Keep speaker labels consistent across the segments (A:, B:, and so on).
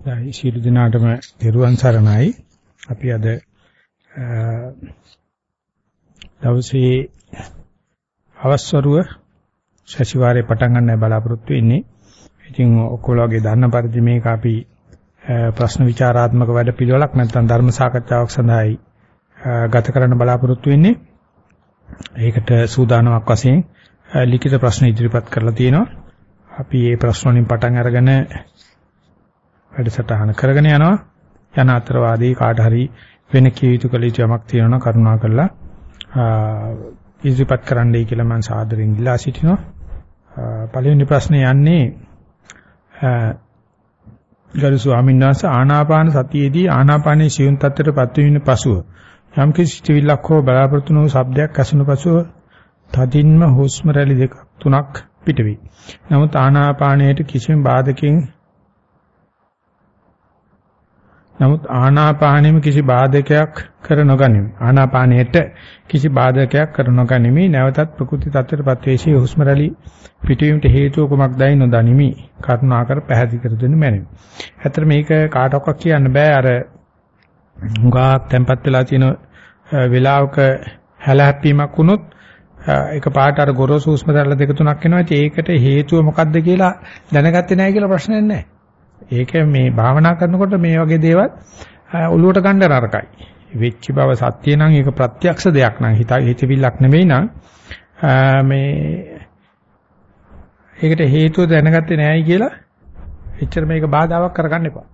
A: දැන් ශීල දිනාටම දරුවන් සරණයි. අපි අද දවසේ අවස්වරුව සතිವಾರේ පටන් ගන්න බලාපොරොත්තු වෙන්නේ. ඉතින් ඔක්කොලගේ දන්න පරිදි මේක අපි ප්‍රශ්න විචාරාත්මක වැඩ පිළිවෙලක් නැත්නම් ධර්ම සාකච්ඡාවක් සඳහායි ගත කරන්න බලාපොරොත්තු වෙන්නේ. ඒකට සූදානමක් වශයෙන් ලිඛිත ප්‍රශ්න ඉදිරිපත් කරලා තියෙනවා. අපි මේ ප්‍රශ්න වලින් පටන් අරගෙන වැඩසටහන කරගෙන යනවා. යන අතරවාදී කාට හරි වෙන කිය යුතු කළ යුතු යමක් තියෙනවා කරුණා කරලා ඉදිරිපත් කරන්නයි කියලා මම සාදරයෙන් ඉල්ලා සිටිනවා. පළවෙනි ප්‍රශ්නේ යන්නේ ගරු ස්වාමීන් වහන්සේ ආනාපාන සතියේදී ආනාපානයේ සියුම් තත්ත්වයටපත් වීම පසුව යම් කිසි සිවිල්ලක් හෝ බලාපොරොත්තු වූ ශබ්දයක් ඇසුණු පසුව තදින්ම හුස්ම රැලි දෙක තුනක් පිටවේ. නමුත් ආනාපානයට කිසිම බාධකකින් නමුත් ආනාපානෙම කිසි බාධකයක් කර නොගනිමි. ආනාපානයට කිසි බාධකයක් කර නොගනිමි. නැවතත් ප්‍රකෘති tattරපත් වේශී හුස්ම රැලි පිටවීමට හේතුව කුමක්දයි නොදනිමි. කරුණාකර පැහැදිලි කර දෙන්න මැනවි. ඇත්තට මේක කාටවත් කියන්න බෑ අර හුඟා tempat වෙලා තියෙන වෙලාවක හැලහැප්පීමක් වුණොත් ඒක පාට අර ගොරෝසු හුස්ම රැල්ල දෙක තුනක් එනවා. ඒකට හේතුව මොකක්ද කියලා දැනගත්තේ නැහැ කියලා ප්‍රශ්නයක් නැහැ. ඒක මේ භාවනා කරනකොට මේ වගේ දේවල් ඔළුවට ගන්න නරකයි. වෙච්ච බව සත්‍ය නම් ඒක ප්‍රත්‍යක්ෂ දෙයක් නම් හිත හිතවිල්ලක් නෙවෙයි නම් මේ ඒකට හේතුව දැනගත්තේ නැහැයි කියලා එච්චර මේක බාධාවක් කරගන්න එපා.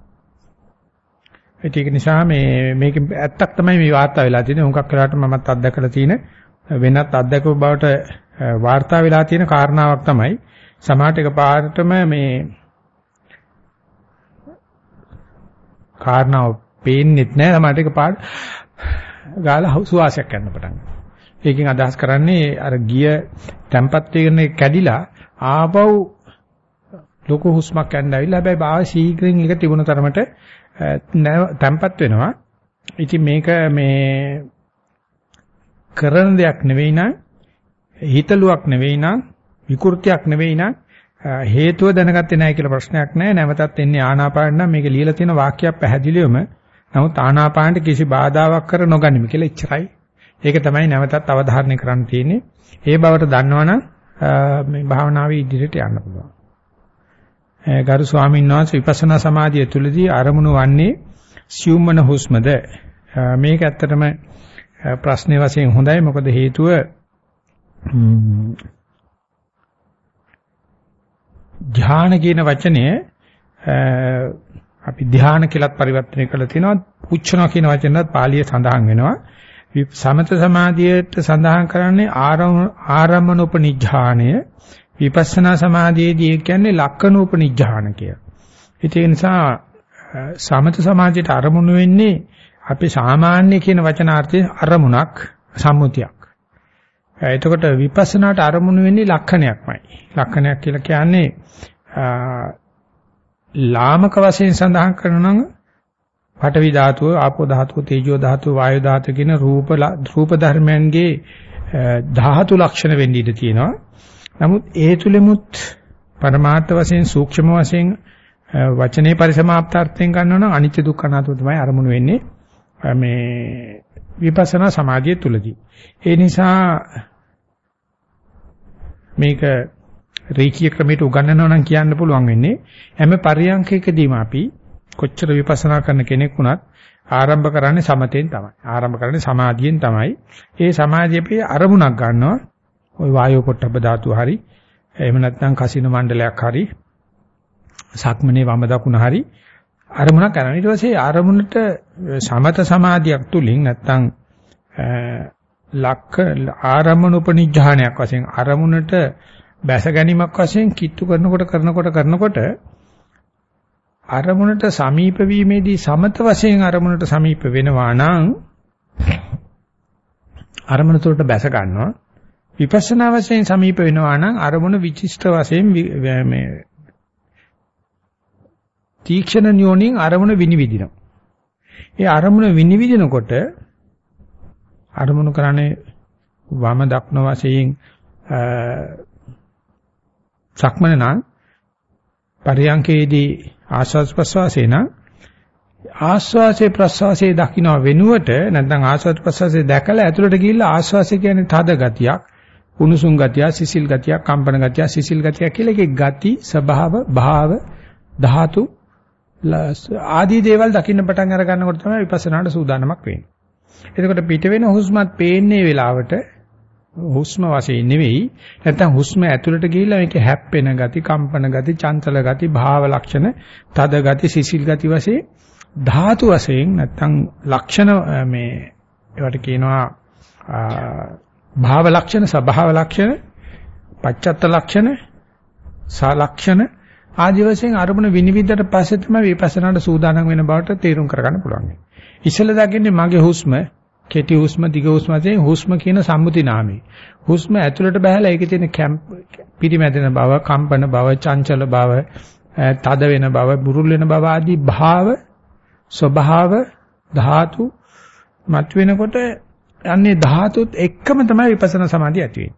A: ඒක නිසා මේ මේක ඇත්තක් තමයි මේ වාර්තා වෙලා තියෙන්නේ. උන්කක් වෙලාට මමත් අත්දැකලා තියෙන වෙනත් අත්දැකපු බවට වාර්තා වෙලා තියෙන කාරණාවක් තමයි සමාහට එක පාරටම මේ කාරණාව පේන්නෙත් නෑ සමහරට එක පාට ගාලා සුවාසයක් ගන්න පටන් ගන්නවා. ඒකෙන් අදහස් කරන්නේ අර ගිය tempat වෙන කැඩිලා ආපහු ලොකු හුස්මක් ගන්න ඇවිල්ලා හැබැයි බාව ශීඝ්‍රයෙන් එක තිබුණ තරමට tempat වෙනවා. ඉතින් මේක මේ කරන දෙයක් නෙවෙයි නම් හිතලුවක් නෙවෙයි නම් විකෘතියක් නෙවෙයි නම් හේතුව දැනගත්තේ නැහැ කියලා ප්‍රශ්නයක් නැහැ. නැවතත් එන්නේ ආනාපාන නම් මේක ලියලා තියෙන වාක්‍යයක් පැහැදිලිවම නමුත් ආනාපානට කිසි බාධාවක් කර නොගනිමි කියලා ඉච්චරයි. ඒක තමයි නැවතත් අවධාරණය කරන්න තියෙන්නේ. ඒ බවට දන්නවනම් මේ භාවනාවේ ඉදිරියට යන්න පුළුවන්. ගරු ස්වාමීන් වහන්සේ විපස්සනා සමාධිය තුළදී අරමුණු වන්නේ සියුම්මන හුස්මද මේක ඇත්තටම ප්‍රශ්නේ වශයෙන් හොඳයි මොකද හේතුව ධ්‍යාන කියන වචනය අපි ධ්‍යාන කියලාත් පරිවර්තනය කරලා තිනවා පුච්චනවා කියන වචනයත් පාලිය සඳහන් වෙනවා සමත සමාධියට සඳහන් කරන්නේ ආරම්මන උපනිඥාණය විපස්සනා සමාධියේදී කියන්නේ ලක්කන උපනිඥාන කිය. ඒ නිසා සමත සමාධියට අරමුණු වෙන්නේ අපි සාමාන්‍ය කියන වචනාර්ථයේ අරමුණක් සම්මුතියක්. එතකොට විපස්සනාට අරමුණු වෙන්නේ ලක්ෂණයක්මයි. ලක්ෂණයක් කියලා කියන්නේ ලාමක වශයෙන් සඳහන් කරනවා නම් පඨවි ධාතුව, ආපෝ ධාතුව, තේජෝ ධාතුව, වායු ධාතුව කියන රූප රූප ධර්මයන්ගේ ධාතු ලක්ෂණ වෙන්න ඉඩ තියෙනවා. නමුත් ඒ තුලෙමුත් පරමාර්ථ වශයෙන් සූක්ෂම වශයෙන් වචනේ පරිසමාප්තාර්ථයෙන් ගන්නවා නම් අනිත්‍ය දුක්ඛ අනාත්ම තමයි අරමුණු වෙන්නේ. මේ විපස්සනා සමාධිය තුලදී. ඒ නිසා මේක රේකී ක්‍රමයට උගන්වනවා නම් කියන්න පුළුවන් වෙන්නේ හැම පරියන්කයකදීම අපි කොච්චර විපස්සනා කරන කෙනෙක් වුණත් ආරම්භ කරන්නේ සමතෙන් තමයි. ආරම්භ කරන්නේ සමාධියෙන් තමයි. ඒ සමාධියේ අරමුණක් ගන්නවා. ওই වායෝ පොට්ටබ්බ ධාතුව හරි එහෙම නැත්නම් කසින මණ්ඩලයක් හරි සක්මනේ වම දකුණ හරි අරමුණක් කරනවා. ඊට පස්සේ අරමුණට සමත සමාධියක් තුලින් නැත්තම් ලක්ක ආරම්මන උපනිඥානයක් වශයෙන් අරමුණට බැස ගැනීමක් වශයෙන් කිට්ටු කරනකොට කරනකොට කරනකොට අරමුණට සමීප වීමේදී සමත වශයෙන් අරමුණට සමීප වෙනවා නම් අරමුණ තුළට බැස ගන්නවා විපස්සනා වශයෙන් සමීප වෙනවා නම් අරමුණ විචිෂ්ට වශයෙන් මේ තීක්ෂණ න්‍යෝනින් අරමුණ විනිවිදිනවා. ඒ අරමුණ විනිවිදිනකොට අරමුණු කරන්නේ වම දක්න වශයෙන් සක්මන නම් පරියංකේදී ආස්වාස් ප්‍රස්වාසේ නම් ආස්වාසේ ප්‍රස්වාසේ දකින්න වෙනුවට නැත්නම් ආස්වාස් ප්‍රස්වාසේ දැකලා ඇතුළට ගිහිල්ලා ආස්වාසේ කියන්නේ තද ගතියක් උණුසුම් ගතිය සිසිල් ගතිය කම්පන ගතිය සිසිල් ගතිය කියලා එකේ ගති ස්වභාව භාව ධාතු ආදී දේවල් දකින්න පටන් අර ගන්නකොට තමයි විපස්සනාට සූදානමක් වෙන්නේ. එතකොට පිට වෙන හුස්මත් පේන්නේ වෙලාවට හුස්ම වශයෙන් නෙවෙයි නැත්නම් හුස්ම ඇතුළට ගිහිල්ලා මේකේ හැප්පෙන ගති, කම්පන ගති, චංචල ගති, භාව ලක්ෂණ, තද ගති, සිසිල් ගති වශයෙන් ධාතු වශයෙන් නැත්නම් ලක්ෂණ මේ ඒවට කියනවා භාව ලක්ෂණ, සබභාව ලක්ෂණ, පච්චත්ත ලක්ෂණ, සලක්ෂණ ආදි වශයෙන් අරමුණ විනිවිදට පස්සේ තමයි විපස්සනාට සූදානම් වෙන බවට තේරුම් කරගන්න පුළුවන්. ඉස්සෙල්ලා දකින්නේ මගේ හුස්ම, කෙටි හුස්ම, දිග හුස්ම වශයෙන් හුස්ම කියන සම්මුති නාමය. හුස්ම ඇතුළට බහැලා ඒකේ තියෙන පිරිමැදෙන බව, කම්පන බව, චංචල බව, තද වෙන බව, බුරුල් වෙන බව ආදී භාව, ස්වභාව, ධාතු මත වෙනකොට අන්නේ ධාතුත් එක්කම තමයි විපස්සනා සමාධිය ඇති වෙන්නේ.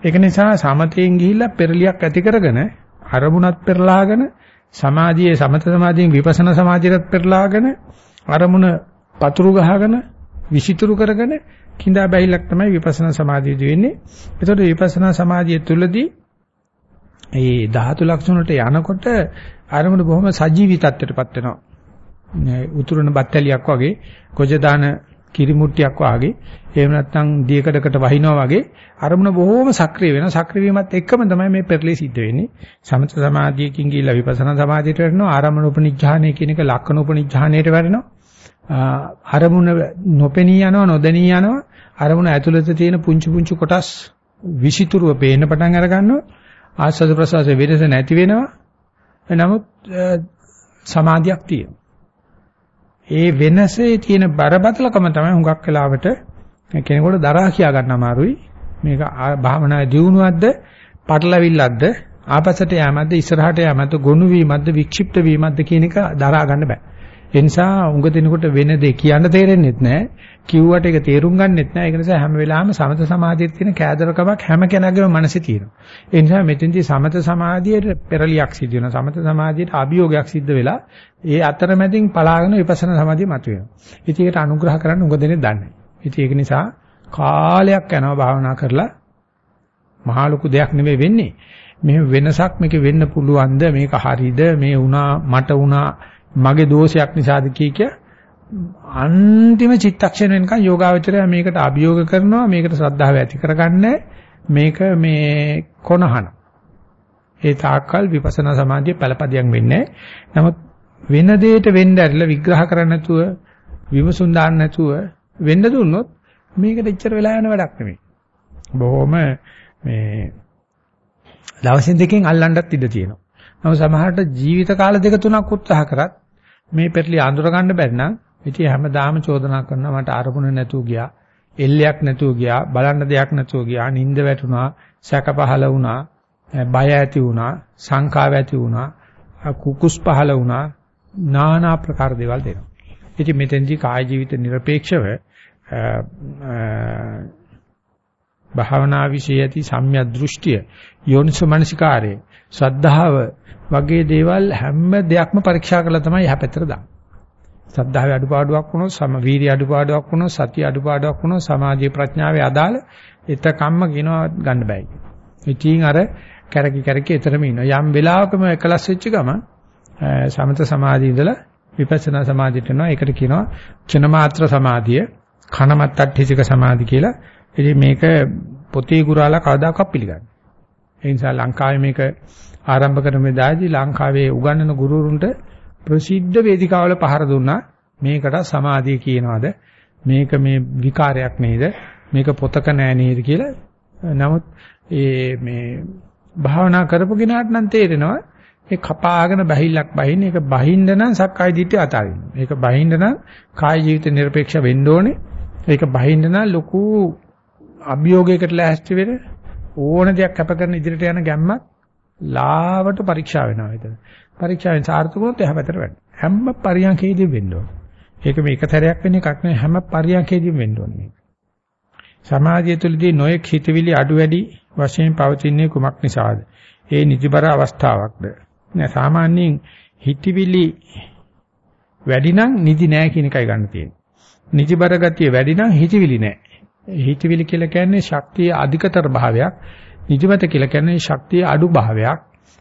A: ඒක නිසා සමතයෙන් ගිහිල්ලා පෙරලියක් ඇති කරගෙන අරමුණත් පෙරලාගෙන සමාධියේ සමත සමාධියෙන් විපස්සනා සමාධියට පෙරලාගෙන අරමුණ පතුරු ගහගෙන විසිතුරු කරගෙන කිඳා බැහිලක් තමයි විපස්සනා සමාධියදී වෙන්නේ. ඒතකොට විපස්සනා සමාධිය තුළදී ඒ ධාතු ලක්ෂණ වලට යනකොට අරමුණ බොහොම සජීවී තත්ත්වයටපත් වෙනවා. උතුරන බත්තලියක් වගේ කොජ දාන කිරිමුට්ටියක් වාගේ එහෙම නැත්නම් දියකඩකට වහිනවා වගේ අරමුණ බොහෝම සක්‍රිය වෙනවා. සක්‍රිය වීමත් එක්කම තමයි මේ පෙරලේ සිද්ධ වෙන්නේ. සමත සමාධියකින් ගිහිල්ලා විපස්සනා සමාධියට වැටෙනවා. ආරම්භන උපනිඥානය කියන එක ලක්කන උපනිඥානයට වැටෙනවා. අරමුණ නොපෙනී යනවා නොදැනී යනවා. අරමුණ ඇතුළත තියෙන පුංචි පුංචි කොටස් විසිතුරුව පේන්න පටන් අර ගන්නවා ආස්වාද ප්‍රසවාස වෙනස නැති වෙනවා. නමුත් සමාධියක් තියෙනවා. ඒ වෙනසේ තියෙන බරපතලකම තමයි හුඟක් වෙලාවට කෙනෙකුට දරා කියා ගන්න අමාරුයි. මේක භාවනාවේ දියුණුවක්ද, පටලවිල්ලක්ද, ආපසට යෑමක්ද, ඉස්සරහට යෑමක්ද, ගොනු වීමක්ද, වික්ෂිප්ත වීමක්ද කියන එක දරා ගන්න බෑ. ඒ නිසා උඟ දිනකොට වෙන දේ කියන්න තේරෙන්නේ නැහැ. කිව්වට ඒක තේරුම් ගන්නෙත් නැහැ. ඒක නිසා හැම වෙලාවෙම සමත සමාධියේ තියෙන කෑදරකමක් හැම කෙනාගේම මනසේ තියෙනවා. ඒ නිසා මෙතෙන්දී සමත සමාධියේ පෙරලියක් සිද්ධ වෙනවා. සමත සමාධියට අභියෝගයක් සිද්ධ වෙලා ඒ අතරමැදින් පලාගෙන විපස්සනා සමාධිය මතුවෙනවා. ඉතින් ඒකට අනුග්‍රහ කරන්න උඟ දෙන්නේ දන්නේ. ඉතින් ඒක නිසා කාලයක් යනවා භාවනා කරලා මහා ලොකු දෙයක් නෙවෙයි වෙන්නේ. මේ වෙනසක් මේක වෙන්න පුළුවන්ද මේක හරිද මේ වුණා මට වුණා මගේ දෝෂයක් නිසාද කිය කිය අන්තිම චිත්තක්ෂණ වෙනකන් යෝගාවචරය මේකට අභියෝග කරනවා මේකට ශ්‍රද්ධාව ඇති කරගන්නේ මේක මේ කොනහන. ඒ තාක්කල් විපස්සනා සමාධිය පළපදියක් වෙන්නේ නමුත් වෙන දෙයකට වෙන්න ඇරලා විග්‍රහ කරන්න නැතුව විමසුම් දාන්න නැතුව වෙන්න දුන්නොත් මේකට එච්චර වෙලා යන වැඩක් නෙමෙයි. බොහොම මේ දවසින් දෙකෙන් අල්ලන්නත් ඉඩ තියෙනවා. නමුත් සමහරට ජීවිත කාල දෙක තුනක් උත්සාහ කරත් මේ පෙරලි අඳුර ගන්න බැරි නම් ඉතින් හැමදාම චෝදනා කරනවා මට අරමුණ නැතුව ගියා, එල්ලයක් නැතුව ගියා, බලන්න දෙයක් නැතුව ගියා, නිින්ද වැටුණා, සැක පහල වුණා, බය ඇති වුණා, සංකාව ඇති වුණා, කුකුස් පහල වුණා, নানা ආකාර දේවල් දෙනවා. ඉතින් මෙතෙන්දී කාය ජීවිත নিরপেক্ষව භාවනා વિશે ඇති සම්‍යක් දෘෂ්ටිය යෝනිසෝ මනසිකාරය ශ්‍රද්ධාව වගේ දේවල් හැම දෙයක්ම පරීක්ෂා කරලා තමයි යහපැතර දාන්නේ. සද්ධාවේ අඩුපාඩුවක් වුණොත්, සම වීර්ය අඩුපාඩුවක් වුණොත්, සතිය අඩුපාඩුවක් වුණොත්, සමාධි ප්‍රඥාවේ අදාළ එතකම්ම කියනවා ගන්න බෑ කියලා. ඉතින් අර කැරකි කැරකි එතරම් ඉන්නවා. යම් වෙලාවකම එකලස් වෙච්ච ගම සමත සමාධිය ඉඳලා විපස්සනා සමාධියට යනවා. ඒකට කියනවා චනමාත්‍ර සමාධිය, කනමත්තට්ඨිසික සමාධි කියලා. ඉතින් මේක පොතේ ගුරාලා කවදාකවත් පිළිගන්නේ. ඒ නිසා ලංකාවේ මේක ආරම්භ කරන මෙදාදී ලංකාවේ උගන්වන ගුරුවරුන්ට ප්‍රසිද්ධ වේදිකාවල පහර දුන්නා මේකට සමාධිය කියනවාද මේක මේ විකාරයක් නේද මේක පොතක නෑ නේද කියලා නමුත් ඒ මේ භාවනා කරපු කෙනාට නම් තේරෙනවා ඒ කපාගෙන බහිල්ලක් බහින්න ඒක බහින්න නම් සක්කාය දිට්ඨිය අතාරින්න. ඒක බහින්න නම් කාය ජීවිත নিরপেক্ষ වෙන්න ඕනේ. ඒක බහින්න නම් ලොකු අභියෝගයකට ලෑස්ති වෙන ඕන දෙයක් කැප කරන ඉදිරියට යන ගැම්මක් ලාවට පරීක්ෂා වෙනවා විතර. පරීක්ෂාවෙන් සාර්ථක වුණොත් එහා පැත්තට වැඩ. හැම පරියන්කේදී වෙන්න ඕන. ඒක මේක සැරයක් වෙන එකක් නෙවෙයි හැම පරියන්කේදීම වෙන්න ඕන මේක. සමාජය තුළදී නොයෙක් හිතවිලි අඩු වැඩි වශයෙන් පවතින්නේ කුමක් නිසාද? ඒ නිදිබර අවස්ථාවක්ද? නෑ සාමාන්‍යයෙන් හිතවිලි වැඩි නම් නිදි නෑ කියන එකයි ගන්න තියෙන්නේ. නිදිබර ගතිය වැඩි නම් හිතවිලි නෑ. හිතවිලි කියලා කියන්නේ ශක්තිය අධිකතර භාවයක්. නිදිමත කියලා කියන්නේ ශක්තිය අඩු භාවයක්.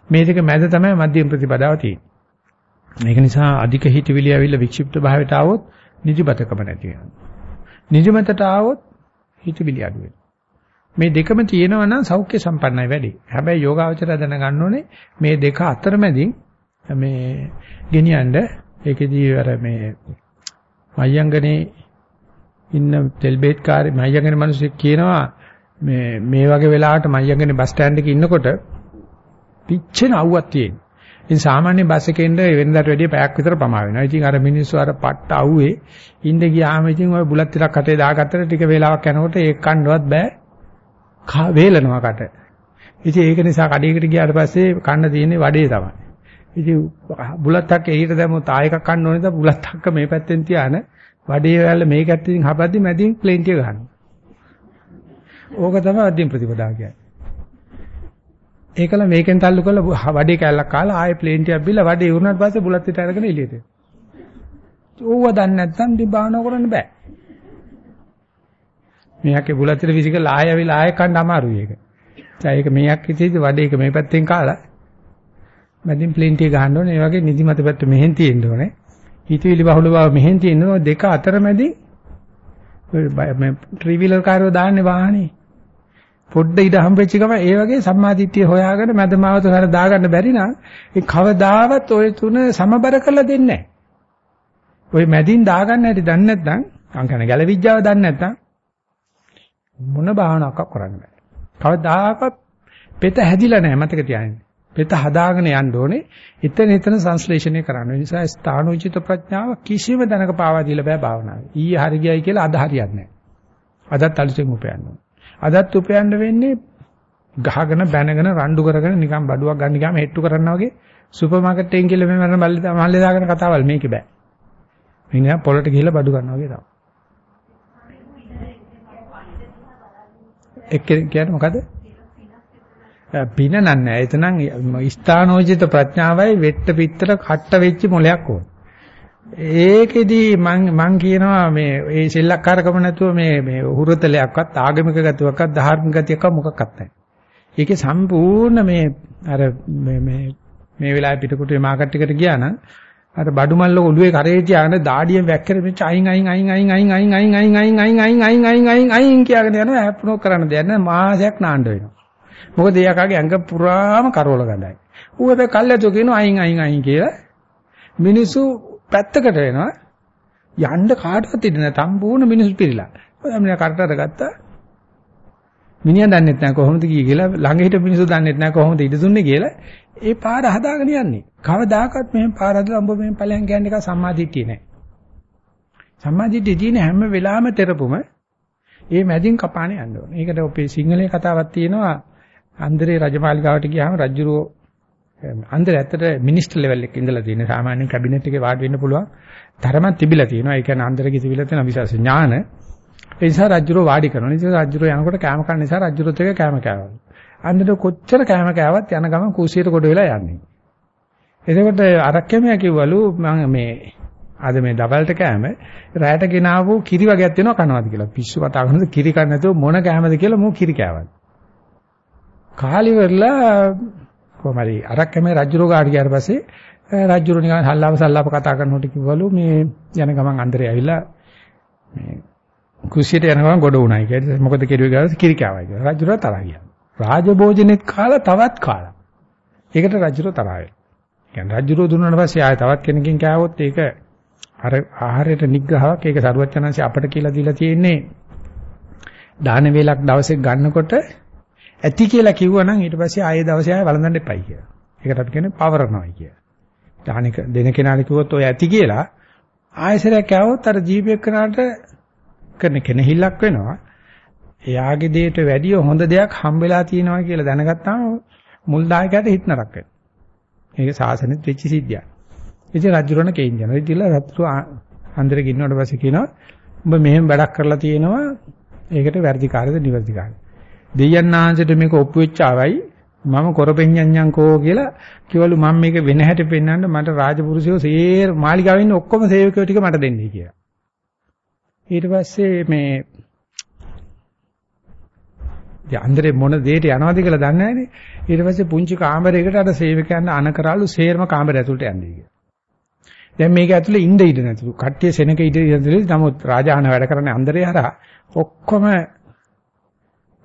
A: මේ දෙක මැද තමයි මධ්‍යම ප්‍රතිපදාව තියෙන්නේ. ඒක නිසා අධික හිතවිලි ඇවිල්ලා වික්ෂිප්ත භාවයට ආවොත් නිදිමතකම නැති වෙනවා. නිදිමතට ආවොත් හිතවිලි අඩු වෙනවා. මේ දෙකම තියෙනවා නම් සෞඛ්‍ය සම්පන්නයි වැඩි. හැබැයි යෝගාවචරය දැනගන්න ඕනේ මේ දෙක අතරමැදි මේ ගෙනියන්න ඒකෙදී අර මේ මයංගනේ ඉන්න තෙල් බේත් කාර්ය මයංගනේ මිනිස්සු කියනවා මේ මේ වගේ වෙලාවට මයංගනේ බස් ස්ටෑන්ඩ් එකේ ඉන්නකොට පිච්චෙන අවුවක් තියෙන. ඉතින් සාමාන්‍ය බස් එකේ ඉන්න වෙනදාට වැඩිය පැයක් විතර පමා වෙනවා. ඉතින් අර මිනිස්සු අර පට්ට අවුවේ ඉඳ ගියාම ඉතින් ওই බුලත් ටිකක් කටේ දාගත්තට ටික වෙලාවක් යනකොට ඒක කන්නවත් බෑ. වේලනවා කට. ඉතින් ඒක නිසා කඩේකට ගියාට පස්සේ කන්න තියෙන්නේ වඩේ තමයි. ඉතින් බුලත් හක්ක එළියට දැම්මොත් ආයෙ එකක් කන්න ඕනේ නම් බුලත් හක්ක මේ පැත්තෙන් තියාන වඩේ වැල්ල මේ පැත්තෙන් හපද්දි මැදින් ප්ලේන් ටික ගන්නවා. ඕක තමයි අධ්‍යම ප්‍රතිපදාව කියන්නේ. ඒකල මේකෙන් තල්ලු කරලා වඩේ කැල්ලක් කාලා ආයෙ ප්ලේන් ටිකක් බිල්ල වඩේ උරුණාට පස්සේ බුලත් පිට අරගෙන එළියට එනවා. ඕව දන්නේ නැත්නම් දිබාන කරන්න බෑ. මෙයාගේ බුලතර විසිකලා ආය ඇවිල්ලා ආය කන්න අමාරුයි ඒක. දැන් ඒක මෙයක් ඉතින් වඩේ එක මේ පැත්තෙන් කාලා මැදින් ප්ලේන්ටි ගහන්න ඕනේ. ඒ වගේ නිදිමත පැත්ත මෙහෙන් තියෙන්න ඕනේ. හිතවිලි බහුල බව මෙහෙන් තියෙන්න ඕනේ. දෙක අතර මැදි මේ ට්‍රිවිලර් කාර්යෝ දාන්නේ වාහනේ. පොඩ්ඩ ඉඩ හම්බෙච්ච ගම ඒ වගේ සම්මාදිට්ඨිය හොයාගෙන මදමාවත හර දාගන්න බැරි නම් ඒ කවදාවත් ඔය තුන සමබර කරලා දෙන්නේ නැහැ. ඔය මැදින් දාගන්න හැටි දන්නේ නැත්නම් අංකන ගැලවිජ්ජාව දන්නේ නැත්නම් මොන භාවනාවක් කරන්න බෑ. කවදාකවත් පෙත හැදිලා නැහැ මතක තියාගන්න. පෙත හදාගෙන යන්න ඕනේ. එතන එතන සංශ්ලේෂණය කරන්න. ඒ නිසා ස්ථානෝචිත ප්‍රඥාව කිසිම දනක පාවා දීලා බෑ භාවනාවේ. ඊයේ හරි ගියයි කියලා අද හරියන්නේ නැහැ. අදත් අලුතෙන් උපයන්න ඕනේ. අදත් උපයන්න වෙන්නේ ගහගෙන බැනගෙන රණ්ඩු කරගෙන නිකන් බඩුවක් ගන්න ගියාම හෙට්ටු කරනවා වගේ සුපර් මාකට් එකෙන් ගිහලා මේ මරන මල්ලේ දාගෙන කතාවල් මේකේ බෑ. මේ නිකන් පොලට ගිහලා බඩු ගන්නවා වගේ තමයි. එක්ක කියන්නේ මොකද? පින නන්නේ. එතනම් ස්ථානෝචිත ප්‍රඥාවයි වෙට්ට පිටතට කට්ට වෙච්ච මොලයක් ඕන. ඒකෙදි මං මං කියනවා මේ ඒ සෙල්ලක්කාරකම නැතුව මේ මේ හුරතලයක්වත් ආගමික ගතියක්වත් ධාර්මික ගතියක්වත් මොකක්වත් නැහැ. ඒකේ සම්පූර්ණ මේ අර මේ මේ මේ වෙලාවේ පිටකොටේ මාකට් එකට ගියා නම් අර බඩු මල්ල ඔළුවේ කරේ තියාගෙන දාඩියෙන් වැක්කර මෙච්ච අයින් අයින් අයින් අයින් අයින් අයින් අයින් අයින් අයින් අයින් අයින් අයින් අයින් අයින් අයින් කියාගෙන යනවා හැප්පුණෝ කරන්න දෙයක් නැහැ මාසයක් නාන්න වෙනවා. මොකද එයාගේ ඇඟ පුරාම කරවල ගඳයි. ඌද කල්ැතු කියනවා අයින් අයින් අයින් කියලා. මිනිස්සු පැත්තකට වෙනවා. යන්න කාටවත් ඉන්න නැහැ. සම්පූර්ණ මිනිස්සු පිළිලා. ඔයා කරටට ගත්තා. මිනිහා දන්නේ නැහැ කොහොමද ගියේ කියලා ළඟ හිට මිනිස්සු දන්නේ නැහැ කොහොමද ඉඳ දුන්නේ කියලා ඒ පාර හදාගෙන යන්නේ. කවදාකවත් මෙහෙම පාර හදලා උඹ මෙහෙම ඵලයන් කියන්නේ එක සම්මාදිට්ඨිය නෑ. සම්මාදිට්ඨිය තියෙන හැම වෙලාවෙම තෙරපුම ඒ මැදින් කපානේ යන්න ඕනේ. ඒකට අපේ සිංහලේ කතාවක් තියෙනවා අන්දරේ රජමාලිගාවට ගියාම රජුරෝ අන්දර ඇත්තට මිනිස්ටර් ලෙවල් එකේ ඉඳලා තියෙන සාමාන්‍ය කැබිනට් එකේ වාඩි වෙන්න පුළුවන් තරමක් තිබිලා තියෙනවා. ඒ කියන්නේ අන්දරේ තිබිලා තියෙන විශේෂ ඥාන. ඒ නිසා රජුරෝ වාඩි කරනවා. ඉතින් රජුරෝ යනකොට කෑම කන නිසා රජුරොත් එක කෑම කෑවලු. අන්දර කොච්චර කෑම කෑවත් යන ගමන් කුසියට කොට වෙලා යන්නේ. එතකොට අරක්කමයා කිව්වලු මම මේ අද මේ දවල්ට කෑම රැයට ගෙනාවු කිරි වගේක් තියෙනවා කනවාද කියලා. පිස්සු කතා කරනද කිරි කන්න නැතුව මොන කෑමද කියලා මෝ කිරි කෑවා. කාලිවරලා කොහමරි අරක්කමේ රජුරෝ ගාඩ ගියාට පස්සේ රජුරෝ නිකන් හල්ලාව සල්ලාප කතා කරනකොට කිව්වලු මේ යන ගමන් අන්දරේ ඇවිල්ලා මේ කුසියට යන ගමන් ගොඩ උණයි කියලා. මොකද කිරුවේ ගාලා කිරි කෑවයි කියලා. රජුරෝ තරහ ගියා. රාජභෝජනෙත් කාලා තවත් කාලා. ඒකට රජුරෝ තරහ වෙලා. කියන්නේ රජුරෝ දුන්නාට පස්සේ ආයෙ තවත් කෙනකින් කෑවොත් ඒක අර ආහාරයට නිග්‍රහයක් ඒක සරුවචනංශي අපට කියලා දීලා තියෙන්නේ දාන වේලක් දවසේ ගන්නකොට ඇති කියලා කිව්වනම් ඊට පස්සේ ආයෙ දවසේ ආයෙ වළඳන්න එපයි කියලා. ඒකට අපි කියන්නේ පවරනවායි කියලා. දානික දෙන කෙනාට කිව්වොත් ඔය ඇති කියලා ආයෙසරයක් කෑවොත් අර ජීවිතේ කරාට කරන කෙනෙහිල්ලක් වෙනවා. එයාගේ දෙයට වැඩිය හොඳ දෙයක් හම්බෙලා තියෙනවා කියලා දැනගත්තාම මුල් දායකයට හිත නරක වෙනවා. මේක සාසනෙත් වෙච්ච සිද්ධියක්. ඉතින් රජුරණ කේන් යනවා. ඉතින් රජු හන්දර ගින්නවට පස්සේ කියනවා උඹ මෙහෙම වැඩක් කරලා තියෙනවා ඒකට වැඩි කාර්යද නිවැරදි කාර්යද. දෙයයන් ආංශයට මේක ඔප්පු වෙච්ච ආවයි මම කොරපෙඤ්ඤඤ්ඤංකෝ කියලා කිවලු මම මේක වෙන හැටි පෙන්වන්න මට රාජපුරුෂයෝ සේර මාලිගාවේ ඉන්න ඔක්කොම සේවකයෝ ටික මට දෙන්නයි කියලා. ඊට පස්සේ මේ යන්දරේ මොන දෙයට යනවද කියලා දන්නේ නැහැනේ. ඊට පස්සේ පුංචි කාමරයකට අර සේවකයන් අන කරාලු සේරම කාමරය ඇතුළට යන්නේ කියලා. දැන් මේක ඇතුලේ ඉඳ ඉඳ නැතුළු. කට්ටිය සෙනක ඉඳ ඉඳ නමුත් රාජාහන වැඩ කරන්නේ අන්දරේ හරහා ඔක්කොම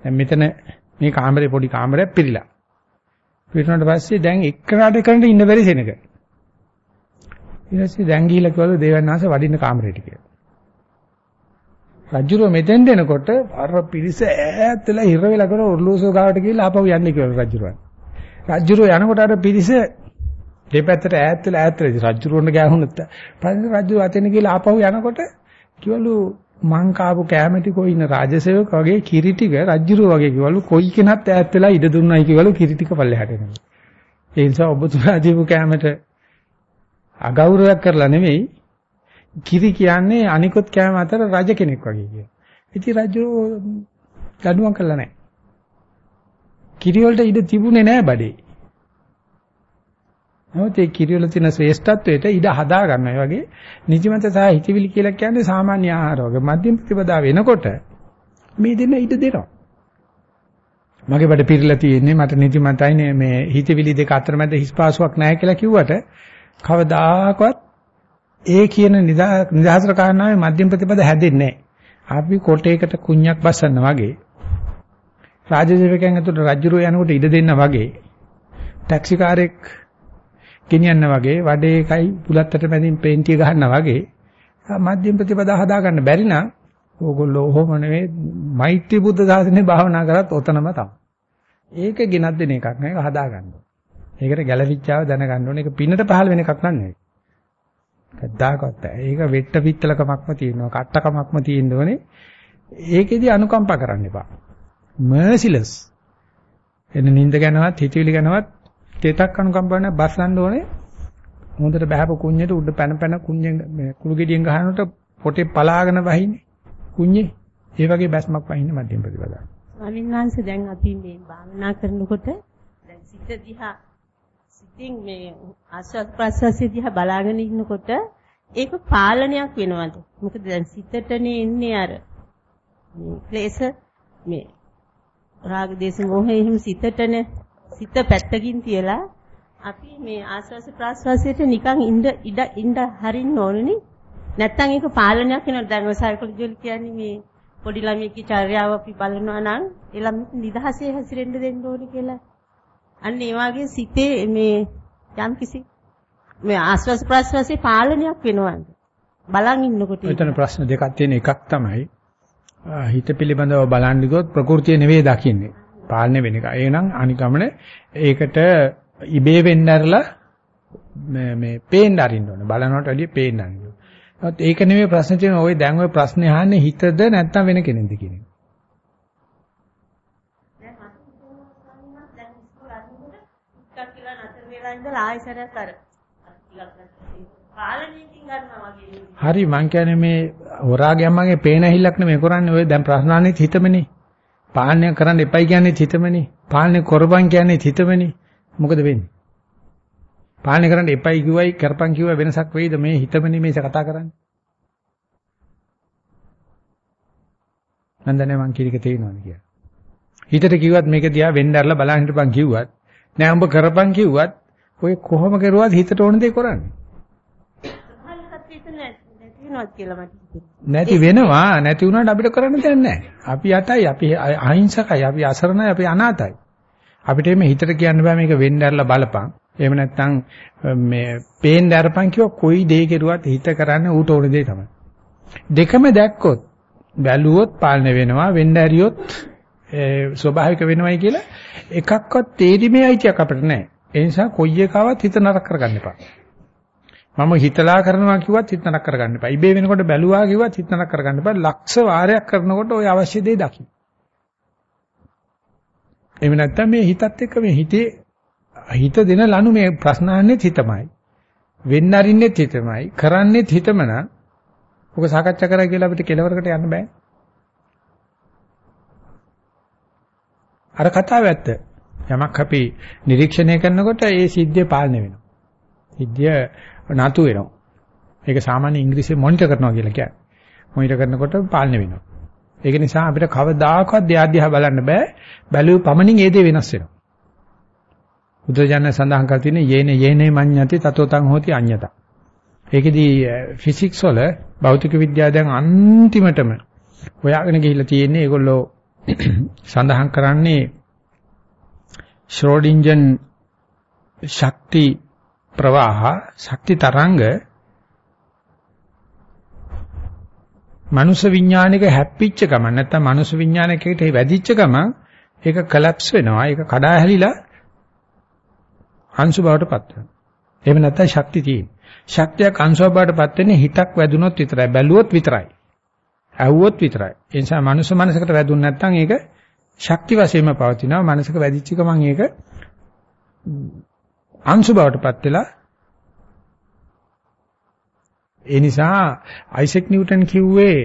A: දැන් මෙතන මේ කාමරේ පොඩි කාමරයක් පිළිලා. පිරුණාට පස්සේ දැන් එක්කනට එක්කනට ඉන්න බැරි සෙනක. ඊට පස්සේ දැන් ගිහිල්ලා කිව්වලු දේවන්නාස වඩින්න කාමරේට කියලා. රජුරෝ මෙතෙන් දෙනකොට අර පිරිස ඈත් වෙලා හිර වෙලා කර ඔර්ලෝසෝ ගාවට ගිහිල්ලා ආපහු යන්නේ කියලා රජුරෝ. රජුරෝ යනකොට අර පිරිස දෙපැත්තට ඈත් වෙලා ඈත් වෙලා රජුරෝන්ට ගෑහුණත් පස්සේ රජු අතෙන් ගිහිල්ලා ආපහු යනකොට කිවලු මං කාපු කැමැටි කොයි ඉන්න රාජසේවක වගේ කිරි ටික රජුරෝ වගේ කිවලු කොයි කෙනත් ඈත් වෙලා ඉඩ දුන්නයි කිවලු කිරි ටික පල්ලෙහාට එනවා. ඒ නිසා ඔබතුමා දීපු කැමැට අගෞරවයක් කරලා නෙමෙයි කිරි කියන්නේ අනිකුත් කෑම අතර රජ කෙනෙක් වගේ කියන. ඉතින් රජු දඩුවම් කළා නැහැ. කිරි වලට ඉඩ තිබුණේ නැහැ බඩේ. නමුත් ඒ කිරි වල තියෙන ශ්‍රේෂ්ඨත්වයට ඉඩ හදා ගන්න. ඒ වගේ නිදිමත සහ හිතවිලි කියලා කියන්නේ සාමාන්‍ය ආහාර වගේ. මධ්‍යම ප්‍රතිපදා වෙනකොට මේ දෙන්න ඉඩ දෙනවා. මගේ බඩ පිරලා තියෙන්නේ මට නිදිමතයි මේ හිතවිලි දෙක අතරමැද හිස්පාසුවක් නැහැ කියලා කිව්වට කවදාකවත් ඒ කියන නිදහසට කාරණාවේ මධ්‍යම ප්‍රතිපද හැදෙන්නේ නැහැ. අපි කොටේකට කුණ්‍යක් බස්සන්න වගේ රාජසේවකයන් ඇතුළට රජුරෝ යනකොට ඉඩ දෙන්න වගේ ටැක්සි කාරෙක් ගෙනියන්න වගේ වඩේ එකයි පුලත්තට මැදින් පේන්ටිය ගහන්න වගේ මධ්‍යම ප්‍රතිපදා හදාගන්න බැරි නම් ඕගොල්ලෝ ඔහොම නෙවෙයි මෛත්‍රී බුද්ධ සාසනේ භාවනා කරත් ඔතනම තමයි. ඒක ගෙනත් දෙන එකක් නෙවෙයි හදාගන්න. ඒකට ගැළවිච්චාව දැනගන්න ඕනේ. ඒක පින්නට පහළ වෙන එකක් නන්නේ. කද්දාකවත් ඒක වෙට්ට පිටලකමක්ම තියෙනවා. කට්ටකමක්ම තියෙන්න ඕනේ. ඒකෙදි අනුකම්පා කරන්න එපා. merciless. එන්න නිින්ද ගැනවත් හිතවිලි ගැනවත් තේතක් අනුකම්පා නැ බස්සන්න ඕනේ. හොඳට බහැපු කුඤ්ඤයට උඩ පැන පැන කුඤ්ඤෙන් මේ කුළු ගෙඩියෙන් ගහනකොට පොටේ පලාගෙන වහින්නේ. කුඤ්ඤේ. ඒ වගේ බැස්මක් වහින්නේ මධ්‍යම ප්‍රතිපදාව.
B: ස්වාමීන් වහන්සේ දැන් අපි මේ භාවනා කරනකොට දැන් සිත දිහා සිතින් මේ ආස්වාද ප්‍රසවාසය දිහා බලාගෙන ඉන්නකොට ඒක පාලනයක් වෙනවද? මොකද දැන් සිතටනේ එන්නේ අර මේ ක්ලේශ මේ රාග දේශ මොහේ එහෙම සිතටනේ සිත පැත්තකින් තියලා අපි මේ ආස්වාස ප්‍රාස්වාසයට නිකන් ඉඳ ඉඳ ඉඳ හරින්න ඕනනේ. නැත්තම් ඒක පාලනයක් වෙනවා. දැන් ඔය සයිකොලොජිකල් කියන්නේ මේ පොඩි ළමයෙක්ගේ චර්යාව අපි බලනවා නම් ඒ ළමයට නිදහසේ හැසිරෙන්න දෙන්න ඕනේ කියලා. අන්න ඒ වගේ සිතේ මේ යම් කිසි මේ ආස්වාස ප්‍රාස්වාසයේ පාලනයක් වෙනවද? බලන් ඉන්නකොට.
A: එතන ප්‍රශ්න දෙකක් තියෙන එකක් තමයි හිත පිළිබඳව බලන්න ගියොත් ප්‍රകൃතිය නෙවෙයි දකින්නේ. පාලනය වෙන එක. එහෙනම් අනිගමන ඒකට ඉබේ වෙන්න ඇරලා මේ මේ පේන්න අරින්න ඕනේ. බලනකොට වැඩිය පේන්න අරින්න ඕනේ. ඒක නෙමෙයි ප්‍රශ්නේ තියෙන ඔය දැන් ඔය ප්‍රශ්නේ අහන්නේ හිතද නැත්නම් වෙන කෙනෙක්ද කියන එක. හරි මං කියන්නේ මේ හොරාගේ අම්මගේ පේන ඇහිල්ලක් නෙමෙයි කරන්නේ ඔය දැන් ප්‍රශ්න අහන්නේ හිතමනේ. පාලනය කරන්න එපයි කියන්නේ හිතමනේ. පාලනය කරපන් කියන්නේ හිතමනේ. මොකද වෙන්නේ? පාලනය කරන්න එපයි කිව්වයි කරපන් කිව්වයි වෙනසක් වෙයිද මේ හිතමනේ මේක කතා කරන්නේ? මන් දන්නේ මං කීයක තේරෙනවද කියලා. හිතට කිව්වත් මේක දිහා වෙන්න ඇරලා බලන් හිටපන් කිව්වත් නෑ උඹ කරපන් කිව්වත් ඔය කොහොම කරුවත් හිතට ඕන දේ කරන්නේ. නැති වෙනවා නැති වුණාට අපිට කරන්න දෙයක් නැහැ. අපි යටයි අපි අහිංසකයි අපි අසරණයි අපි අනාතයි. අපිට මේ හිතට කියන්න බෑ මේක වෙන්න ඇරලා බලපන්. එහෙම නැත්නම් මේ පේන්න අරපන් කිව්ව කොයි දේ කෙරුවත් හිත කරන්නේ ඌට ඕන දේ තමයි. දෙකම දැක්කොත් බැලුවොත් පාලනය වෙනවා වෙන්න ඇරියොත් ස්වභාවික වෙනවයි කියලා එකක්වත් තේරිමේ අයිතියක් අපිට නැහැ. ඒ නිසා කොයි එකවත් හිත නරක කරගන්න එපා. මම හිතලා කරනවා කිව්වත් හිත නරක කරගන්න එපා. ඉබේ වෙනකොට බැලුවා කිව්වත් හිත නරක කරගන්න එපා. ලක්ෂ වාරයක් කරනකොට ওই අවශ්‍ය දේ දකින්න. එහෙම නැත්නම් මේ හිතත් එක්ක මේ හිතේ හිත දෙන ලනු මේ ප්‍රශ්න අහන්නෙත් හිතමයි. වෙන්න අරින්නෙත් හිතමයි. කරන්නෙත් හිතම නම් ඔක සාකච්ඡා කරා කියලා අපිට කෙලවරකට යන්න බෑ. අර කතාව ඇත්ත. යමක් අපි නිරීක්ෂණය කරනකොට ඒ සිද්ධිය පාලනය වෙනවා. සිද්ධිය නතු වෙනවා. ඒක සාමාන්‍ය ඉංග්‍රීසියෙන් මොනිටර් කරනවා කියලා කියන්නේ. මොනිටර් කරනකොට පාලනය වෙනවා. ඒක නිසා අපිට කවදාකවත් දෙයක් බලන්න බෑ. බැලුව පමණින් ඒ දේ වෙනස් වෙනවා. බුදුජානක සඳහන් කර තියෙන්නේ යේන යේනේ මඤ්ඤති තතෝතං හෝති අඤ්ඤතා. ඒකෙදී ෆිසික්ස් වල භෞතික විද්‍යාව දැන් අන්තිමටම හොයාගෙන ගිහිල්ලා තියෙන්නේ ඒගොල්ලෝ සඳහන් කරන්නේ ශ්‍රෝඩින්ජන් ශක්ති ප්‍රවාහ ශක්ති තරංග මනුෂ්‍ය විඥානික හැප්පිච්ච ගමන් නැත්නම් මනුෂ්‍ය විඥානයකට වැදිච්ච ගමන් ඒක කලැප්ස් වෙනවා ඒක කඩා හැලිලා අංශු බවට පත් වෙනවා. එහෙම නැත්නම් ශක්තිය තියෙන. ශක්තියක් අංශුව බවට පත් වෙන්නේ හිතක් වැදුනොත් විතරයි බැලුවොත් විතරයි ඇහුවොත් විතරයි. ඒ නිසා මනුෂ්‍ය මනසකට වැදුන් නැත්නම් ඒක ශක්ති වශයෙන්ම පවතිනවා. මනසක වැදිච්ච ගමන් ඒක අංශු බවට පත් වෙලා ඒ නිසා අයිසෙක් නිව්ටන් කිව්වේ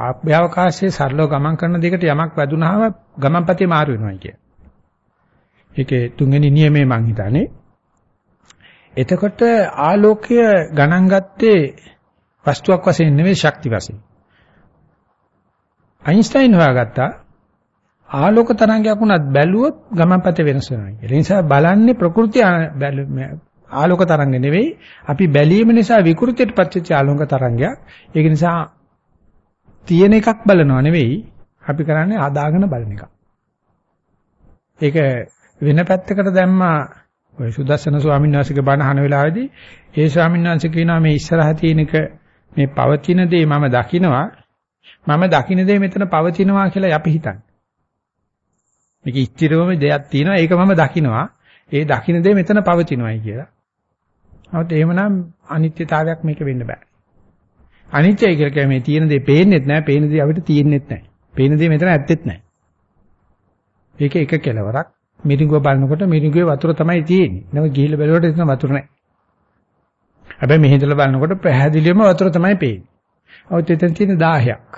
A: අභ්‍යවකාශයේ සරලව ගමන් කරන දෙයකට යමක් වැදුනහම ගමන්පතේ මාරු වෙනවා කිය. ඒකේ තුන්වෙනි නියමේ මං හිතන්නේ. එතකොට ආලෝකය ගණන් ගත්තේ වස්තුවක් වශයෙන් නෙවෙයි ශක්ති වශයෙන්. අයින්ස්ටයින් හොයාගත්තා ආලෝක තරංගයක් වුණත් බැලුවොත් ගමන්පතේ වෙනස් වෙනවා කියලා. ඒ නිසා බලන්නේ ප්‍රകൃතිය ආලෝක තරංග නෙවෙයි අපි බැලීම නිසා විකෘතියට පත්වෙච්ච ආලෝක තරංගයක්. ඒක නිසා තියෙන එකක් බලනව නෙවෙයි අපි කරන්නේ ආදාගෙන බලන එක. ඒක වෙන පැත්තකට දැම්මා ඔය සුදස්සන ස්වාමීන් වහන්සේගේ බණ අහන වෙලාවේදී ඒ ස්වාමීන් වහන්සේ කියනවා මේ ඉස්සරහ තියෙන එක මේ පවතින දේ මම දකිනවා මම දකින දේ මෙතන පවතිනවා කියලා අපි හිතන්නේ. මේක ස්ථිරවම දෙයක් තියෙනවා ඒක මම දකිනවා. ඒ දකින දේ මෙතන පවතිනවායි කියලා. නමුත් එහෙමනම් අනිත්‍යතාවයක් මේක වෙන්න බෑ. අනිත්‍යයි කියලා කියන්නේ මේ තියෙන දේ පේන්නේත් නැහැ, පේන දේ අපිට තියෙන්නේත් නැහැ. පේන දේ මෙතන ඇත්තෙත් නැහැ. ඒක එක කෙලවරක්. මිරිඟුව බලනකොට මිරිඟුවේ වතුර තමයි තියෙන්නේ. නම ගිහිල්ලා බැලුවට එතන වතුර නැහැ. හැබැයි මෙහෙදලා බලනකොට පැහැදිලිවම වතුර තමයි පේන්නේ. අවුත් එතන තියෙන 10ක්.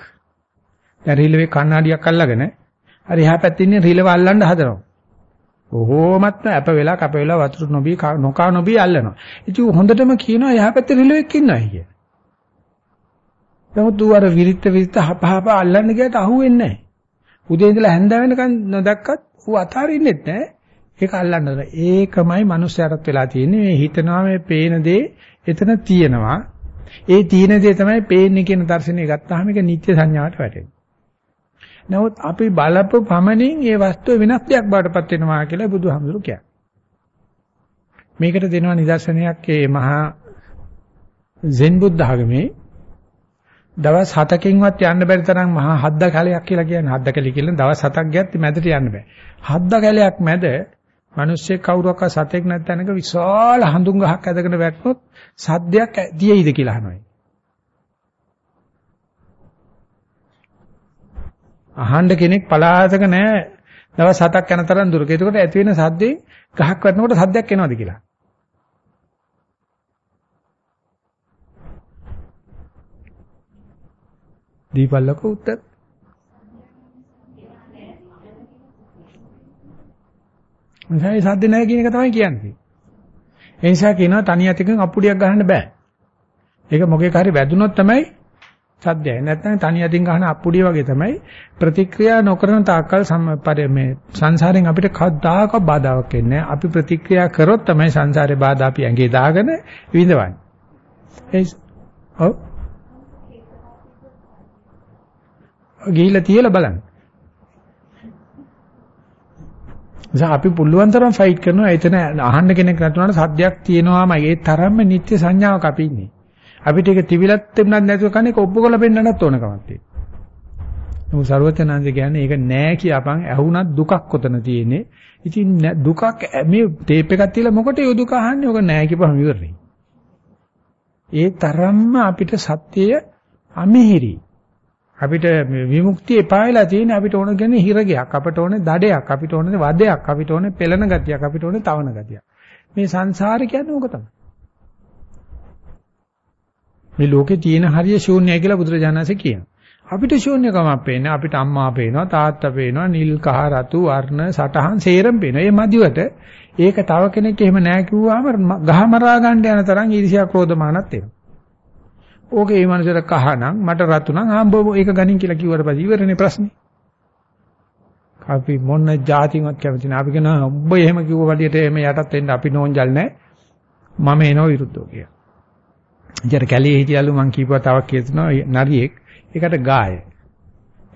A: දැන් රිලෙවේ කණ්ණාඩියක් අල්ලගෙන හරි එහා පැත්තේ ඉන්නේ රිලෙව අල්ලන්න හදනවා. බොහෝමත්ම අප වෙලා කප වෙලා වතුර නොබී නොකා නොබී අල්ලනවා. ඉතින් හොඳටම කියනවා එහා පැත්තේ රිලෙවෙක් ඉන්නයි කිය. නමුත් ඌ අර විරිත් විරිත් හපහප අල්ලන්න ගියට අහුවෙන්නේ නැහැ. උදේ ඉඳලා හැන්ද වෙනකන් නොදැක්කත් ඌ අතාරින්නෙත් නැහැ. ඒක අල්ලන්න ඒකමයි මිනිස්යාටත් වෙලා තියෙන්නේ. මේ හිතනවා මේ පේන දේ එතන තියෙනවා. ඒ තියෙන දේ තමයි පේන්නේ කියන දර්ශනය ගත්තාම ඒක නිත්‍ය සංඥාවට වැටෙනවා. නමුත් අපි බලපු පමණින් ඒ වස්තුව වෙනස් දෙයක් බවට පත් වෙනවා කියලා බුදුහාමුදුරු කියන්නේ. මේකට දෙනවා නිදර්ශනයක් ඒ මහා සෙන් බුද්ධ ආගමේ දවස් 7කින්වත් යන්න බැරි තරම් මහා හද්ද කැලයක් කියලා කියන්නේ හද්ද කැලි කියලා දවස් 7ක් ගියත් මැදට යන්න බෑ. හද්ද කැලයක් මැද මිනිස්සෙක් කවුරක්වත් සතෙක් නැත්නම්ක විශාල හඳුන් ගහක් ඇදගෙන වැටුනොත් සද්දයක් දියයිද කියලා අහනවා. අහන්න කෙනෙක් පලාතක නැහැ දවස් 7ක් යන තරම් දුරක. ඒකට ඇති වෙන සද්දේ ගහක් වැටෙනකොට සද්දයක් එනවද කියලා. දීපල්ලක උත්තර. මසයි සද්ද නැහැ කියන එක තමයි කියන්නේ. ඒ නිසා කියනවා තනි අතකින් අප්පුඩියක් ගහන්න බෑ. ඒක මොකේක හරි වැදුනොත් තමයි සද්දයයි. නැත්නම් තනි අතින් ගහන අප්පුඩිය වගේ තමයි ප්‍රතික්‍රියා නොකරන තාක්කල් මේ සංසාරයෙන් අපිට කවදාකවත් බාධාවක් එන්නේ අපි ප්‍රතික්‍රියා කරොත් තමයි සංසාරේ බාධා අපි ඇඟේ දාගෙන විඳවන්නේ. ඒ ඔව්. ගිහිල්ලා තියලා බලන්න. නිසා අපි පුළුවන් තරම් ෆයිට් කරනවා. එතන අහන්න කෙනෙක් නැතුණාට සද්දයක් තියෙනවාම ඒ තරම්ම නිත්‍ය සංඥාවක් අපි ඉන්නේ. අපිට ඒක තිබිලත් තිබුණත් නැතුව කන්නේ ඔප්පු කරලා පෙන්නන්නත් ඕන කමක් තියෙනවා. නමුත් ਸਰවඥාන්සේ කියන්නේ ඒක නෑ කියපන් ඇහුණත් දුකක් කොතන තියෙන්නේ. ඉතින් දුකක් මේ ටේප් එකක් තියලා මොකටද ඒ දුක අහන්නේ? ඔක නෑ කියපන් ඉවරයි. ඒ තරම්ම අපිට සත්‍යය අමිහිරි. අපිට විමුක්තිය එපායලා තියෙන අපිට ඕන කියන්නේ හිරගයක් අපිට ඕනේ දඩයක් අපිට ඕනේ වදයක් අපිට ඕනේ පෙළෙන ගතියක් අපිට ඕනේ තවන ගතියක් මේ සංසාරේ කියන්නේ ඕක තමයි මේ ලෝකේ තියෙන හරිය ශූන්‍යයි කියලා බුදුරජාණන්සේ කියනවා. අපිට ශූන්‍යකමක් පේන්නේ අපිට අම්මා පේනවා තාත්තා පේනවා නිල් කහ රතු වර්ණ සටහන් සේරම පේනවා. ඒ මදිවට ඒක තව කෙනෙක් එහෙම නැහැ කිව්වම ගහ මරා ගන්න යන තරම් ඊර්ෂ්‍යා ක්‍රෝධ මානත් එනවා. ඕකේ මේ මනුස්සර කහනම් මට රතු නම් ආම්බෝ ඒක ගනින් කියලා කිව්වට පස්සේ ඉවරනේ ප්‍රශ්නේ. අපි මොන જાතින්වත් කැමති නැහැ. අපි කියනවා ඔබ එහෙම කිව්ව වලියට එහෙම යටත් වෙන්න අපි නෝන්ජල් නැහැ. මම එනවා විරුද්ධව කියලා. ඉතින් කැලේ හිටියලු මං කීපුවා තවක් කියනවා නරියෙක් ඒකට ගාය.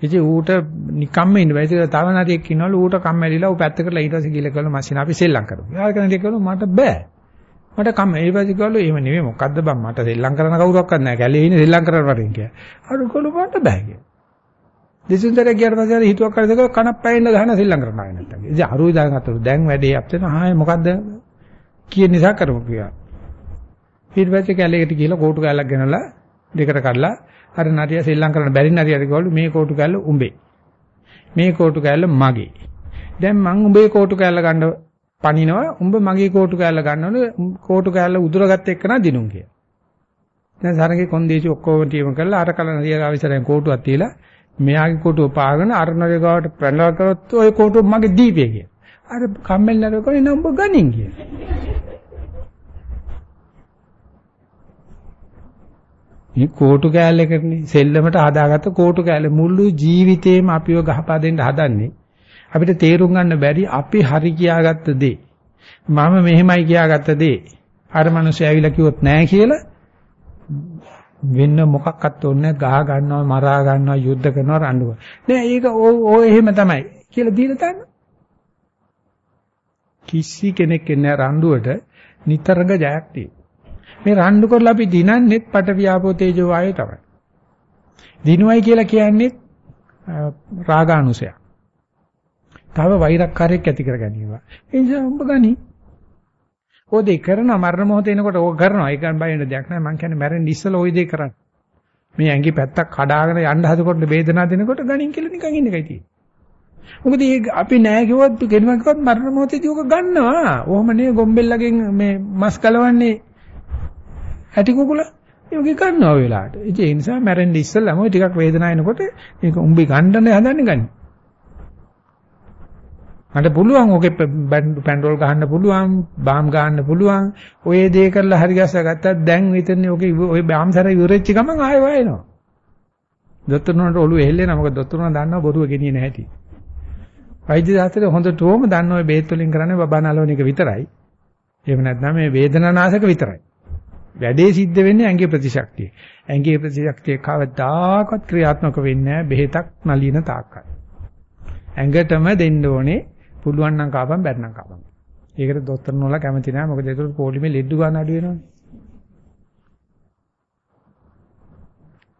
A: ඉතින් ඌට නිකම්ම ඉන්න බෑ. ඒක තව නරියෙක් ඉන්නවලු ඌට කම්මැලිලා ඌ පැත්තකට ඊට පස්සේ ගිහලා කළා මැෂින් අපි සෙල්ලම් කරමු. යාර කෙනෙක් කිව්වලු මට බෑ. මට කම් ඊට පස්සේ කිව්වලු එහෙම නෙමෙයි මොකද්ද බං මට සෙල්ලම් කරන කවුරක්වත් නැහැ. කැලේ ඉන්නේ සෙල්ලම් කරන වටින් කියලා. අර කොළු මට බෑ කියලා. දෙසුන්දර ගියාට පස්සේ අර හිතුවක් කරද කනක් පැයෙන්න ගහන සෙල්ලම් කරනවා නැත්තම්. ඉතින් අරුයි දාන් අතට දැන් වැඩේ අපතන ආයේ මොකද්ද කියන නිසා කරමු කියලා. ඊට පස්සේ කැලේකට ගිහලා කෝටු කැලක් ගෙනලා දෙකට කඩලා අර නරිය සෙල්ලම් කරන්න බැරි නරියට කිව්වලු මේ කෝටු කැල්ල උඹේ. මේ කෝටු කැල්ල මගේ. දැන් මං උඹේ කෝටු කැල්ල ගන්න පනිනවා උඹ මගේ කෝටු කැල්ල ගන්නවනේ කෝටු කැල්ල උදුරගත්ත එක්කන දිනුම් කිය. දැන් සරගේ කොන්දේසි ඔක්කොම ටීම කරලා අර කල නරිය ආවිසරෙන් කෝටුවක් තියලා මෙයාගේ කෝටුව පාගෙන අර නරිය ගාවට පැනලා කරොත් ওই කෝටුව මගේ දීපේ කිය. අර කම්මැලි නරිය කොහේ නම්බ ගනින් කිය. මේ කෝටු කෑල්ලකනේ සෙල්ලමට හදාගත්ත කෝටු කෑල්ල. මුළු ජීවිතේම අපිව ගහපා දෙන්න හදන්නේ. අපිට තේරුම් ගන්න බැරි අපි හරි කියාගත්ත දේ. මම මෙහෙමයි කියාගත්ත දේ. අර මිනිස්සු ඇවිල්ලා කිව්වොත් නෑ කියලා. වෙන්න මොකක්වත් ඕනේ ගහ ගන්නවා මරා ගන්නවා යුද්ධ කරනවා රණ්ඩු නෑ ඒක ඕ එහෙම තමයි කියලා දීලා තන්න කිසි කෙනෙක් එන්නේ රණ්ඩුවට. නිතරම ජයක් තියෙනවා. මේ රණ්ඩු කරලා අපි දිනන්නෙත් පට වියාපෝ තේජෝ වායෝ තමයි. දිනුවයි කියලා කියන්නේ රාගානුසය. තව වෛරක්කාරයක් ඇති කර ගැනීම. ඒ නිසා උඹ ගනි. ඔය දෙක කරන මරණ මොහොත එනකොට ඕක කරනවා. ඒක බය වෙන දෙයක් නෑ. මං කියන්නේ මැරෙන්න ඉස්සෙල්ලා ওই දේ කරන්න. මේ ඇඟි පැත්තක් කඩාගෙන යන්න හදකොට වේදනාව දෙනකොට ගණින් කියලා නිකන් ඉන්න එකයි තියෙන්නේ. මොකද මේ අපි නෑ කිව්වත් කෙනෙක් කිව්වත් මරණ මොහොතේදී ඕක ගන්නවා. ඔහොම නේ ගොම්බෙල්ලගෙන් මේ මස් කලවන්නේ ඇටි කුකුල යෝගී ගන්නවා ඔය වෙලාවට. ඉතින් ඒ නිසා මැරෙන්න ඉස්සෙල්ලාම ඔය ටිකක් වේදනාව එනකොට මේක උඹේ ගන්නනේ හදන්නේ ගන්න. මට පුළුවන් ඔකේ පැන්ඩෝල් ගහන්න පුළුවන්, බාම් ගහන්න පුළුවන්. ඔය දේ කරලා හරි ගස්සා ගත්තා දැන් විතරනේ ඔකේ ඔය බාම් සැර ඉවරෙච්ච ගමන් ආයෙ වයනවා. දොස්තරුන්ට ඔළුව එල්ලෙනවා. මොකද දොස්තරුන් දන්නවා බොරුව ගෙනියන හැටි. වෛද්‍ය දාතේ හොඳටම දන්න ඔය බේත් වලින් කරන්නේ බබා නලවන එක විතරයි. එහෙම නැත්නම් මේ වේදනානාශක විතරයි. වැඩේ සිද්ධ වෙන්නේ ඇඟේ ප්‍රතිශක්තිය. ඇඟේ ප්‍රතිශක්තිය කවදාකවත් ක්‍රියාත්මක වෙන්නේ නැහැ බෙහෙතක් නලියන තාක්කල්. ඇඟටම දෙන්න ඕනේ පුළුවන් නම් කාපම් බැරනම් කාපම්. ඒකට දොස්තර නෝලා කැමති නැහැ මොකද ඒක පොලිමේ ලෙඩ්ඩු ගන්න අඩු වෙනවනේ.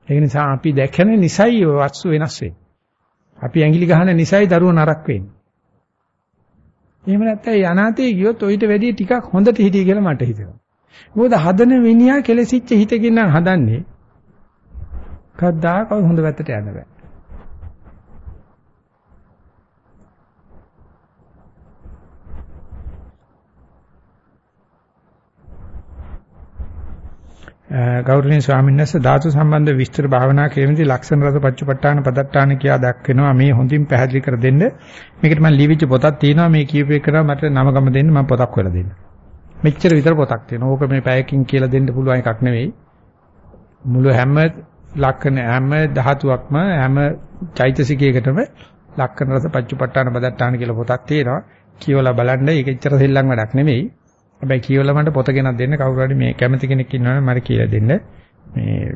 A: ඒ නිසා අපි දැකන නිසයි වස්තු වෙනස් වෙන්නේ. අපි ඇඟිලි ගහන නිසයි දරුවෝ නරක වෙන්නේ. එහෙම නැත්නම් යනාතේ ගියොත් ඔయిత වැඩි ටිකක් හොඳට හිටිය කියලා මට හිතෙනවා. මොකද හදන මිනිහා කෙලසිච්ච හිතකින් නම් හදන්නේ. කවදාකවත් හොඳ පැත්තට යන්න බෑ. ගෞරවනීය ස්වාමීන් වහන්සේ ධාතු සම්බන්ධ විස්තර භාවනා කිරීමේදී ලක්ෂණ රස පච්චපට්ඨාන පදට්ඨාන කියා දක්වනවා. මේ හොඳින් පැහැදිලි කර දෙන්න. මේකට මම ලිවිච්ච පොතක් තියෙනවා. මේ කීප එක කරා මට නම ගම දෙන්න. මම පොතක් වෙලා දෙන්න. මෙච්චර විතර පොතක් තියෙනවා. ඕක මේ පැයකින් කියලා දෙන්න පුළුවන් එකක් නෙවෙයි. මුළු හැම ලක්ෂණ හැම ධාතුවක්ම හැම චෛතසිකයකටම ලක්ෂණ රස පච්චපට්ඨාන බදට්ටාන කියලා පොතක් තියෙනවා. කියවලා බලන්න ඒක එච්චර සෙල්ලම් වැඩක් නෙවෙයි. හැබැයි කියවලා මට පොත ගෙනත් දෙන්න කවුරු හරි මේ කැමති කෙනෙක් ඉන්නවනම් මට කියලා දෙන්න. මේ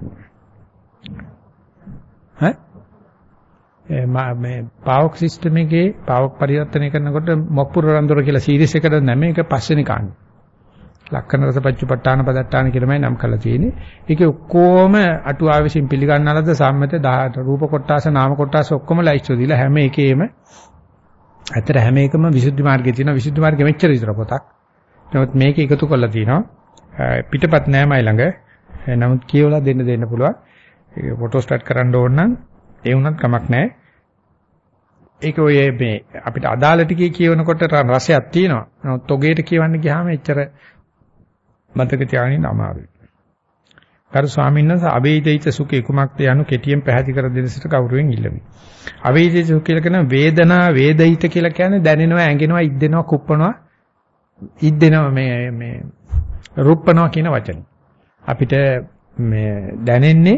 A: ඈ මේ පාවොක් සිස්ටම් එකේ පාවොක් පරිවර්තනය කරනකොට මොක්පුර රන්දොර කියලා සීරීස් එකකට නැමෙ එක පස්වෙනි කාණ්ඩ. ලක්කන රස පච්චපට්ඨාන පදට්ඨාන කියලාමයි නම් කරලා තියෙන්නේ. ඒකේ ඔක්කොම අටුවාවෙසින් පිළිගන්නාලද සම්මත 18 රූප කොටාස නාම කොටාස ඔක්කොම ලයිස්ට් දීලා හැම එකේම ඇතර හැම එකම විසුද්ධි මාර්ගයේ තියෙනවා. විසුද්ධි මාර්ගෙ මෙච්චර විතර පොතක්. නමුත් මේක එකතු කරලා තියෙනවා. පිටපත් නෑමයි ළඟ. නමුත් කියවලා දෙන්න දෙන්න පුළුවන්. ඒක ෆොටෝ ස්ටාර්ට් කරන්න ඕන නම් ඒ වුණත් කමක් නැහැ. ඒක ඔය මේ අපිට අදාළ ටිකේ කියවනකොට රසයක් තියෙනවා. නමුත් තොගේට කියවන්න ගියාම එච්චර මතක තියාගන්න අමාරුයි. කරු ස්වාමීන් වහන්සේ අවේදිත සුඛේ කුමක්ද යනු කෙටියෙන් පැහැදිලි කර දෙන්නට කවුරුවෙන් ඉල්ලමි. අවේදිත සුඛ කියලා කියන වේදනා වේදිත කියලා කියන්නේ දැනෙනවා, ඇඟෙනවා, ඉද්දෙනවා, කුප්පනවා, ඉද්දෙනවා මේ මේ රුප්පනවා කියන වචනේ. අපිට මේ දැනෙන්නේ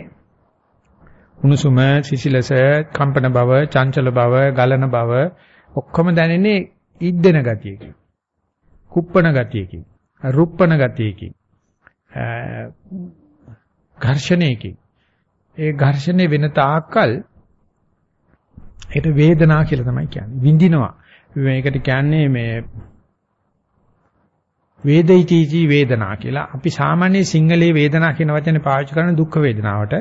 A: උණුසුම, සිසිලස, කම්පන බව, චංචල බව, ගලන බව ඔක්කොම දැනෙන්නේ ඉද්දෙන ගතියකින්. කුප්පන ගතියකින්. රුප්පන ගතියකින්. ඝර්ෂණයකින්. ඒ ඝර්ෂණේ වෙන තාක්කල් ඒකට වේදනා කියලා තමයි කියන්නේ. විඳිනවා. මේකට කියන්නේ මේ වේදිතීති වේදනා කියලා. අපි සාමාන්‍ය සිංහලයේ වේදනා කියන වචනේ පාවිච්චි කරන දුක් වේදනාවට.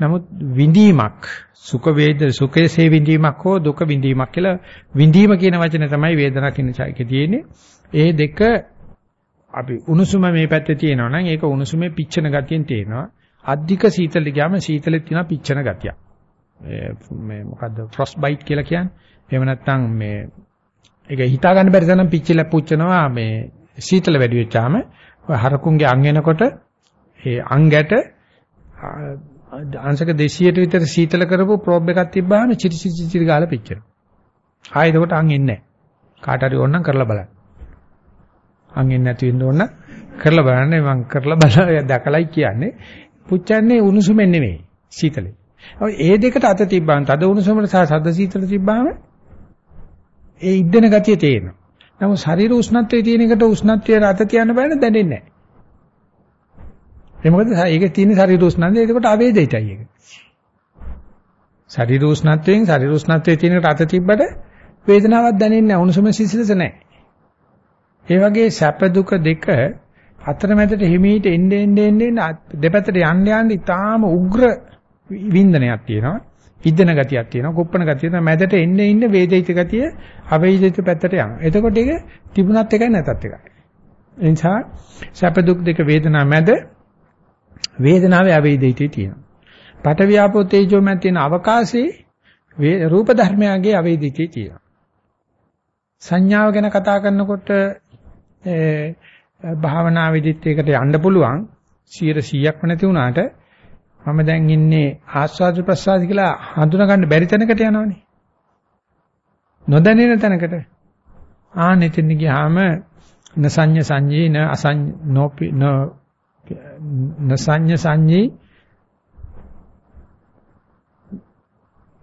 A: නමුත් විඳීමක් සුඛ වේද සුඛයේ විඳීමක් හෝ දුක විඳීමක් කියලා විඳීම කියන වචනේ තමයි වේදනා කියන චෛකේ තියෙන්නේ. ඒ දෙක අපි උණුසුම මේ පැත්තේ තියෙනවා නම් ඒක උණුසුමේ පිච්චෙන ගතියෙන් තේනවා අධික සීතල ගියාම සීතලෙත් තියෙන පිච්චෙන ගතියක්. මේ මොකද්ද ෆ්‍රොස්ට් බයිට් කියලා කියන්නේ. එහෙම නැත්නම් මේ ඒක හිතා ගන්න බැරි තරම් පිච්චිලා පුච්චනවා මේ සීතල වැඩි වෙච්චාම හරකුන්ගේ අං එනකොට ඒ අංගට අංශක 200ට විතර සීතල කරපු ප්‍රෝබ් එකක් තිබ්බාම චිරි චිරි චිරි ගාලා පිච්චෙනවා. ආයෙ එතකොට අං එන්නේ නැහැ. කාට හරි ඕනනම් කරලා බලන්න. අං එන්නේ නැති වෙන්න ඕන කරලා බලන්න මම කරලා බලලා දැකලයි කියන්නේ. පුච්චන්නේ උණුසුමෙන් නෙමෙයි සීතලෙන්. ඒ දෙකට අත තිබ්බම තද උණුසුමට සහ සද්ද සීතල තිබ්බම ඒ ඉද්දෙන ගතිය තේරෙනවා. නමුත් ශරීර උෂ්ණත්වයේ තියෙන එකට උෂ්ණත්වයේ රත තියන්න බෑනේ දැනෙන්නේ නැහැ. ඒ මොකද ඒකේ තියෙන ශරීර උෂ්ණත්වය ඒකට අවේදිතයි ඒක. ශරීර උෂ්ණත්වයෙන් ශරීර උෂ්ණත්වයේ තියෙන රත තිබ්බට වේදනාවක් දැනෙන්නේ නැහැ උණුසුම සිසිලස නැහැ. ඒ වගේ සැප දුක දෙක අතරමැදට හිමීට එන්න එන්න එන්න දෙපැත්තට යන්න යන්න ඉතාම උග්‍ර වින්දනයක් තියෙනවා. ඉද්දන ගතියක් තියෙනවා. කුප්පන ගතිය තියෙනවා. මැදට එන්න ඉන්න වේදිත ගතිය අවේදිත පැත්තට යනවා. එතකොට ඒක තිබුණත් එකයි නැතත් එකයි. ඒ නිසා සැප දුක් දෙක වේදනා මැද වේදනාවේ අවේදිතේ තියෙනවා. පට වියාපෝ තේජෝ මැද තියෙන අවකාශයේ රූප ධර්මයන්ගේ අවේදිතේ තියෙනවා. සංඥාව ගැන කතා කරනකොට භාවනා විදිහට ඒකට යන්න පුළුවන් 100%ක්ම නැති වුණාට මම දැන් ඉන්නේ ආස්වාද ප්‍රසආද කියලා හඳුනා ගන්න බැරි තැනකට යනවනේ. නොදැනෙන තැනකට. ආ නෙතින් ගියාම නසඤ්ඤ සංජී න අසඤ්ඤ නොපි න නසඤ්ඤ සංජී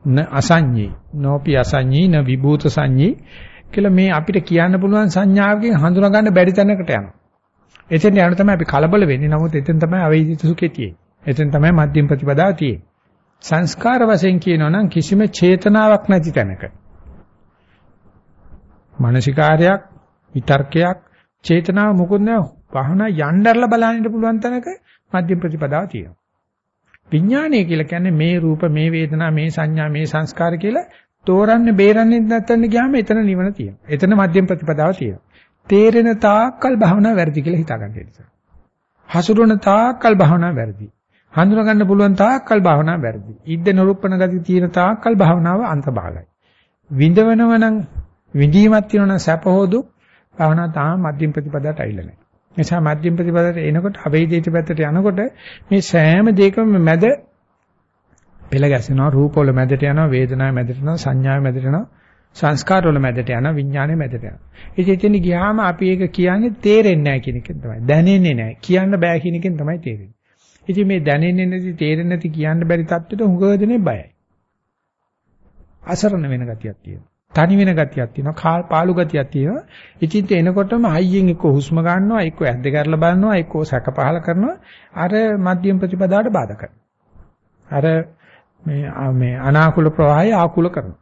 A: න අසඤ්ඤී නොපි අසඤ්ඤී න විභූත සංජී කියලා මේ අපිට කියන්න පුළුවන් සංඥාවකින් හඳුනා ගන්න බැරි තැනකට යනවා. එතෙන් යන තමයි අපි කලබල වෙන්නේ. නමුත් එතෙන් තමයි අවේදිත සුඛේ තියෙන්නේ. එතෙන් තමයි මධ්‍යම ප්‍රතිපදාව තියෙන්නේ. සංස්කාර වශයෙන් කියනවා නම් කිසිම චේතනාවක් නැති තැනක. මානසිකාරයක්, විතර්කයක්, චේතනාව මොකුත් නැහැ. වහන යnderලා බලන්න පුළුවන් තැනක මධ්‍යම ප්‍රතිපදාව තියෙනවා. විඥානය කියලා කියන්නේ මේ රූප, මේ වේදනා, මේ සංඥා, මේ සංස්කාර කියලා තෝරන්නේ බේරන්නේ නැත්නම් ගියාම එතන නිවන තියෙනවා. එතන මධ්‍යම ප්‍රතිපදාව තියෙනවා. තේරෙන තාක්කල් භාවනා වැරදි කියලා හිතා ගන්න නිසා. හසුරුවන තාක්කල් භාවනා වැරදි. හඳුනා ගන්න පුළුවන් තාක්කල් භාවනා වැරදි. ඉද්ද නරුප්පන ගති තියෙන තාක්කල් භාවනාව අන්තභාගයි. විඳවනව නම් විඳීමක් තියෙනවා නම් සැප හොදු භාවනා තාම මධ්‍යම ප්‍රතිපදාවට අයිලා නැහැ. නිසා මධ්‍යම ප්‍රතිපදාවට එනකොට අවේදිත පැත්තට යනකොට මේ සෑම දෙයකම මැද පෙළ ගැසෙනවා රූපවල මැදට යනවා වේදනාවේ මැදට යනවා සංඥාවේ මැදට යනවා සංස්කාර වල මැදට යන විඥානයේ මැදට යන. ඉතින් එතන ගියාම අපි ඒක කියන්නේ තේරෙන්නේ නැහැ කියන එකෙන් තමයි. දැනෙන්නේ නැහැ. කියන්න බෑ කියන එකෙන් තමයි තේරෙන්නේ. ඉතින් මේ දැනෙන්නේ නැති තේරෙන්නේ නැති කියන්න බැරි තත්ත්වෙට හුඟවදනේ බයයි. අසරණ වෙන ගතියක් තියෙනවා. තනි වෙන ගතියක් තියෙනවා. පාළු ගතියක් තියෙනවා. ඉතින් එනකොටම හයියෙන් එක්ක හුස්ම ගන්නවා, එක්ක ඇද්ද කරලා බලනවා, එක්ක සැක පහල කරනවා. අර මධ්‍යම ප්‍රතිපදාවට බාධා කරනවා. අර මේ මේ අනාකූල ප්‍රවාහය ආකූල කරනවා.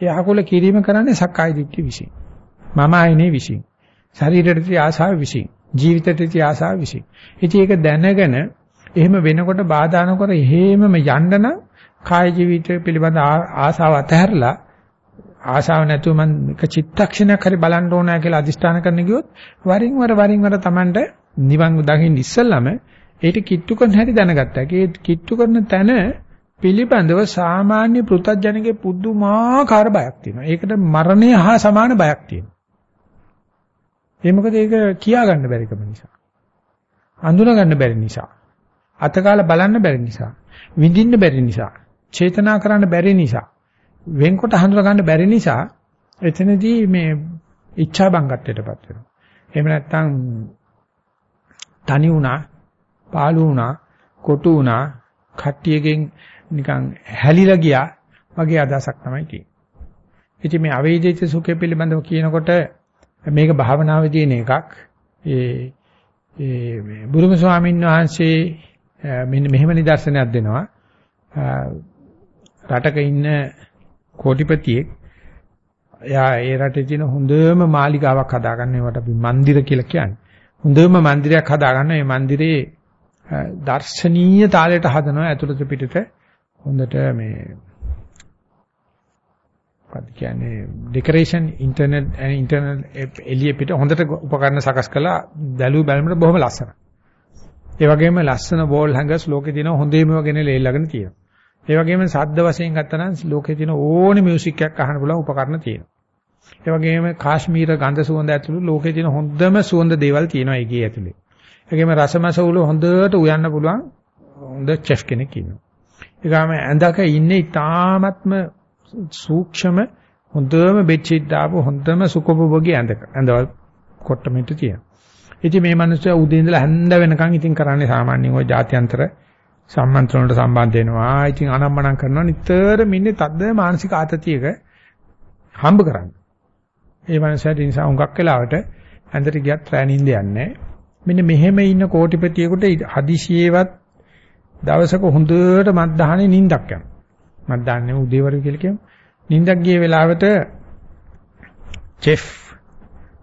A: ඒ ආකුල කිරීම කරන්නේ සක්කාය දිට්ඨිය විසින්. මම ආයනේ විසින්. ශරීරයට තිය ආසාව විසින්. ජීවිතයට තිය ආසාව විසින්. ඉතින් ඒක දැනගෙන එහෙම වෙනකොට බාධා නොකර එහෙමම යන්න නම් කාය ජීවිතය පිළිබඳ ආසාව අතහැරලා ආසාව නැතුව මම එක චිත්තක්ෂණයක් හරි බලන්න ඕනෑ කියලා අදිෂ්ඨාන කරන්න ගියොත් වරින් වර වරින් වර Tamanට නිවන් දකින්න ඉස්සෙල්ලම ඒක කිට්ටු කරන හැටි දැනගත්තා. ඒ කිට්ටු කරන තැන පිළිබඳව සාමාන්‍ය පෘථජනගේ පුදුමාකාර බයක් තියෙනවා. ඒකට මරණය හා සමාන බයක් තියෙනවා. ඒ මොකද ඒක කියා ගන්න බැරිකම නිසා. අඳුන ගන්න බැරි නිසා. අතකාල බලන්න බැරි නිසා, විඳින්න බැරි නිසා, චේතනා කරන්න බැරි නිසා, වෙන්කොට හඳුනා ගන්න බැරි නිසා එතනදී මේ ඉච්ඡා බංගත්වයටපත් වෙනවා. එහෙම නැත්නම් තනි වුණා, පාළු වුණා, කොටු වුණා, කට්ටියකින් නිකන් හැලිලා ගියා වගේ අදහසක් තමයි තියෙන්නේ. ඉතින් මේ අවේදිත සුඛය පිළිබඳව කියනකොට මේක භාවනාවේ තියෙන එකක්. ඒ ඒ මේ බුදුම ස්වාමීන් වහන්සේ මෙන්න මෙහෙම නිදර්ශනයක් දෙනවා. රටක ඉන්න කෝටිපතියෙක් එයා ඒ රටේ තියෙන හොඳම මාලිගාවක් හදාගන්න ඒවට අපි મંદિર කියලා කියන්නේ. හොඳම મંદિરයක් හදාගන්න මේ મંદિરේ දර්ශනීය තාලයට හදනවා ඇතුළත පිටට හොඳට මේ මොකක්ද කියන්නේ ඩෙකරේෂන් ඉන්ටර්නෙට් ඉන්ටර්නල් එළිය පිට හොඳට උපකරණ සකස් කළා දැලු බැලමට බොහොම ලස්සනයි. ඒ වගේම ලස්සන වෝල් හැංගර්ස් ලෝකේ තියෙන හොඳේම වගේ නෙලෙල්ලගෙන තියෙනවා. ඒ වගේම ශබ්ද වශයෙන් ගත්තා නම් ලෝකේ තියෙන ඕනේ මියුසික් එකක් අහන්න පුළුවන් උපකරණ තියෙනවා. ඒ වගේම කාශ්මීර ගඳ සුවඳ ඇතුළු ලෝකේ තියෙන හොඳම සුවඳ දේවල් තියෙනවා ඒකේ ඇතුලේ. ඒ වගේම රසමස උළු හොඳට උයන්න පුළුවන් හොඳ චෙෆ් කෙනෙක් ඉන්නවා. ඒගාම ඇඳක ඉන්නේ ඊටාත්ම සූක්ෂම හොඳම බෙච්චිත් දාපු හොඳම සුකොබෝගී ඇඳක ඇඳවල් කොට්ටමෙට තියෙන. ඉතින් මේ මිනිස්සු උදේ ඉඳලා හැන්ද වෙනකන් ඉතින් කරන්නේ සාමාන්‍යයෙන් ওই ජාත්‍යන්තර සම්මන්ත්‍රණ වලට සම්බන්ධ වෙනවා. ඉතින් අනම්මනම් කරනවා නිතරම ඉන්නේ තද මානසික ආතතියක හම්බ කරන්නේ. ඒ මනසට නිසා හුඟක් වෙලාවට ඇඳට ගියත් රැනින්ද යන්නේ. මෙන්න මෙහෙම ඉන්න කෝටිපතියෙකුට හදිසියෙවත් දවසක හොඳට මත්දහනේ නිින්දක් යනවා. මත්දහනේ උදේවරු කියලා කියමු. නිින්දක් ගිය වෙලාවට චෙෆ්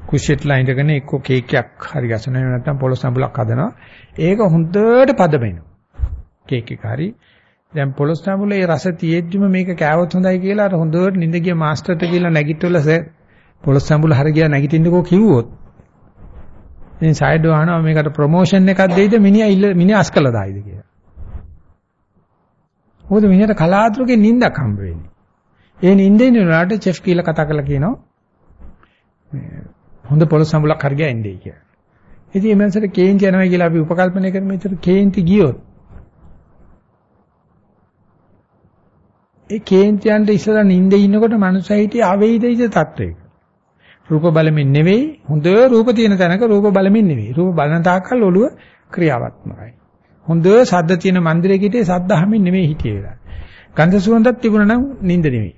A: කුෂෙට්ලා ඉඳගෙන එක්ක කේක් එකක් හරි ගසනවා එහෙම නැත්නම් පොලොස් සම්බුලක් හදනවා. ඒක හොඳට පදවෙනවා. කේක් එක හරි දැන් පොලොස් සම්බුලේ රස තියෙද්දිම මේක කෑවොත් හොඳයි කියලා අර හොඳට නිින්ද ගිය මාස්ටර්ට කියලා නැගිටවල සර් පොලොස් සම්බුල හරි ගියා නැගිටින්නකෝ කිව්වොත් ඉතින් සයිඩ් වහනවා මේකට ප්‍රොමෝෂන් එකක් දෙයිද මිනිහා ඉල්ල මිනිහා අස්කලා දායිද කියලා. මොකද මිනිහට කලාතුරකින් නිින්දක් හම්බ වෙන්නේ. ඒ නිින්දේ නුනාට චෙෆ් කියලා කතා කරලා කියනවා හොඳ පොලොස් සම්බුලක් හරි ගියා එන්නේ කියලා. ඉතින් මේ මනසට කේන්ති යනවා කියලා අපි උපකල්පනය කරමු. ඒතර කේන්ති ගියොත් ඒ කේන්තියන්ට ඉස්සලා නිින්දේ ඉන්නකොට මනුස්සය හිටියේ අවේදිත තත්වයක. රූප බලමින් නෙවෙයි හොඳ රූප තියෙන තැනක රූප බලමින් නෙවෙයි. රූප බලන තාක්කල් ඔළුව ක්‍රියාවත්මකයි. හොඳ සද්ද තියෙන මන්දිරයක හිටියේ සද්ද අහමින් නෙවෙයි හිටියේ වෙලා. ගන්ධ සුවඳක් තිබුණා නම් නිින්ද නෙවෙයි.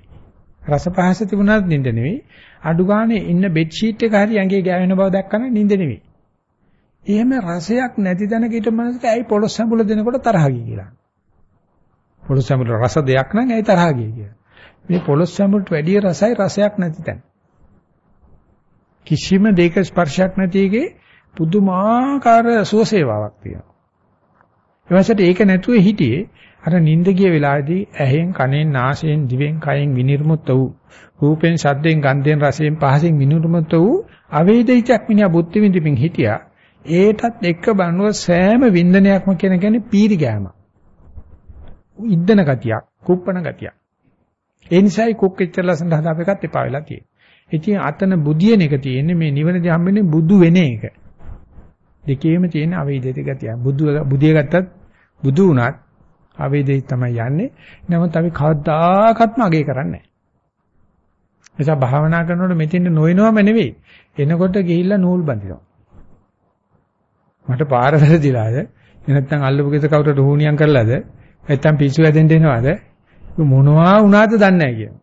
A: රස පහස තිබුණාත් නිින්ද නෙවෙයි. අඩු ගානේ ඉන්න බෙඩ් ෂීට් එක හරි ඇඟේ ගෑවෙන බව දැක්කම නිින්ද නෙවෙයි. එහෙම රසයක් නැති තැනක හිට මනසට ඇයි පොළොස් සම්බුල දෙනකොට තරහ ගිය කියලා. පොළොස් සම්බුල රස දෙයක් නම් ඇයි තරහ ගිය කියලා. මේ පොළොස් සම්බුලට වැඩි රසයි රසයක් නැති තැන. කිසිම දෙයක ස්පර්ශයක් නැති එකේ පුදුමාකාර සුවසේවාවක් තියෙනවා. ඊවසට ඒක නැතුව හිටියේ අර නිින්ද ගිය වෙලාවේදී ඇහෙන් කනෙන් නාසයෙන් දිවෙන් කයෙන් විනිර්මුත් වූ රූපෙන් ශබ්දෙන් ගන්ධෙන් රසයෙන් පහසෙන් විනිර්මුත් වූ අවේදිතක් මිනිහා බුද්ධ විඳින්මින් හිටියා. ඒටත් එක්ක බලනවා සෑම වින්දනයක්ම කියන කියන්නේ පීරි ගෑම. ඉද්දන ගතියක්, කුප්පන ගතියක්. ඒ නිසායි කුක් එච්චර ලස්සන හදාපෙකත් එපා වෙලා තියෙන්නේ. ඉතින් අතන බුදියන එක තියෙන්නේ මේ නිවනදී හම්බෙන්නේ බුදු වෙන එක. දෙකේම තියෙන අවේදිත ගතිය. බුදු බුදිය ගත්තත් බුදු වුණත් අවේදිත තමයි යන්නේ. නමුත් අපි කවදාකත්ම අගේ කරන්නේ නැහැ. එසා භාවනා කරනකොට මෙතෙන් නොයනවම නෙවෙයි. එනකොට ගිහිල්ලා නූල් බඳිනවා. මට පාර වැරදිලාද? නැත්නම් අල්ලපු ගෙස කවුරුට හුණියම් කරලාද? නැත්නම් පිස්සු වැදෙන්න එනවද? මොනවා වුණාද දන්නේ නැහැ කියනවා.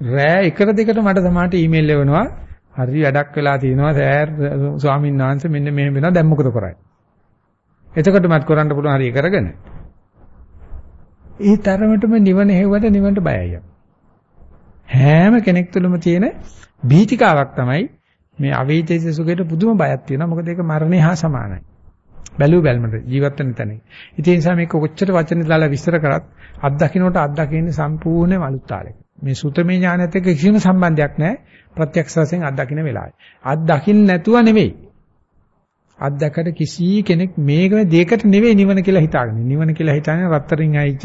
A: රෑ එකට දෙකට මට සමහරට ඊමේල් එවනවා. හරි වැඩක් වෙලා තියෙනවා සෑර් ස්වාමීන් වහන්සේ මෙන්න මෙහෙම වෙනවා දැන් මොකද කරන්නේ? එතකොට මත් කරන්න පුළුවන් හරිය කරගෙන. ඒ තරමටම නිවන හේවුවට නිවනට බයයි. හැම කෙනෙක් තුළම තියෙන බීතිකාවක් තමයි මේ අවේදිත සුඛයට පුදුම බයක් තියෙනවා. මොකද ඒක මරණය හා සමානයි. බැලු බැලමට ජීවත් වෙන තැන. ඒ නිසා මේක කොච්චර වචන දාලා විස්තර කරත් අත්දකින්නට අත්දකින්නේ සම්පූර්ණයෙන්ම අලුත් තාලයක. මේ සුතමේ ඥානයත් එක්ක කිසිම සම්බන්ධයක් නැහැ. ප්‍රත්‍යක්ෂ වශයෙන් අත්දකින්න වෙලාවේ. අත්දකින්න නැතුව නෙවෙයි. අත්දකට කිසි කෙනෙක් මේක දෙයකට නෙවෙයි නිවන කියලා හිතාගෙන. නිවන කියලා හිතන්නේ රත්තරින් ආයිච්ච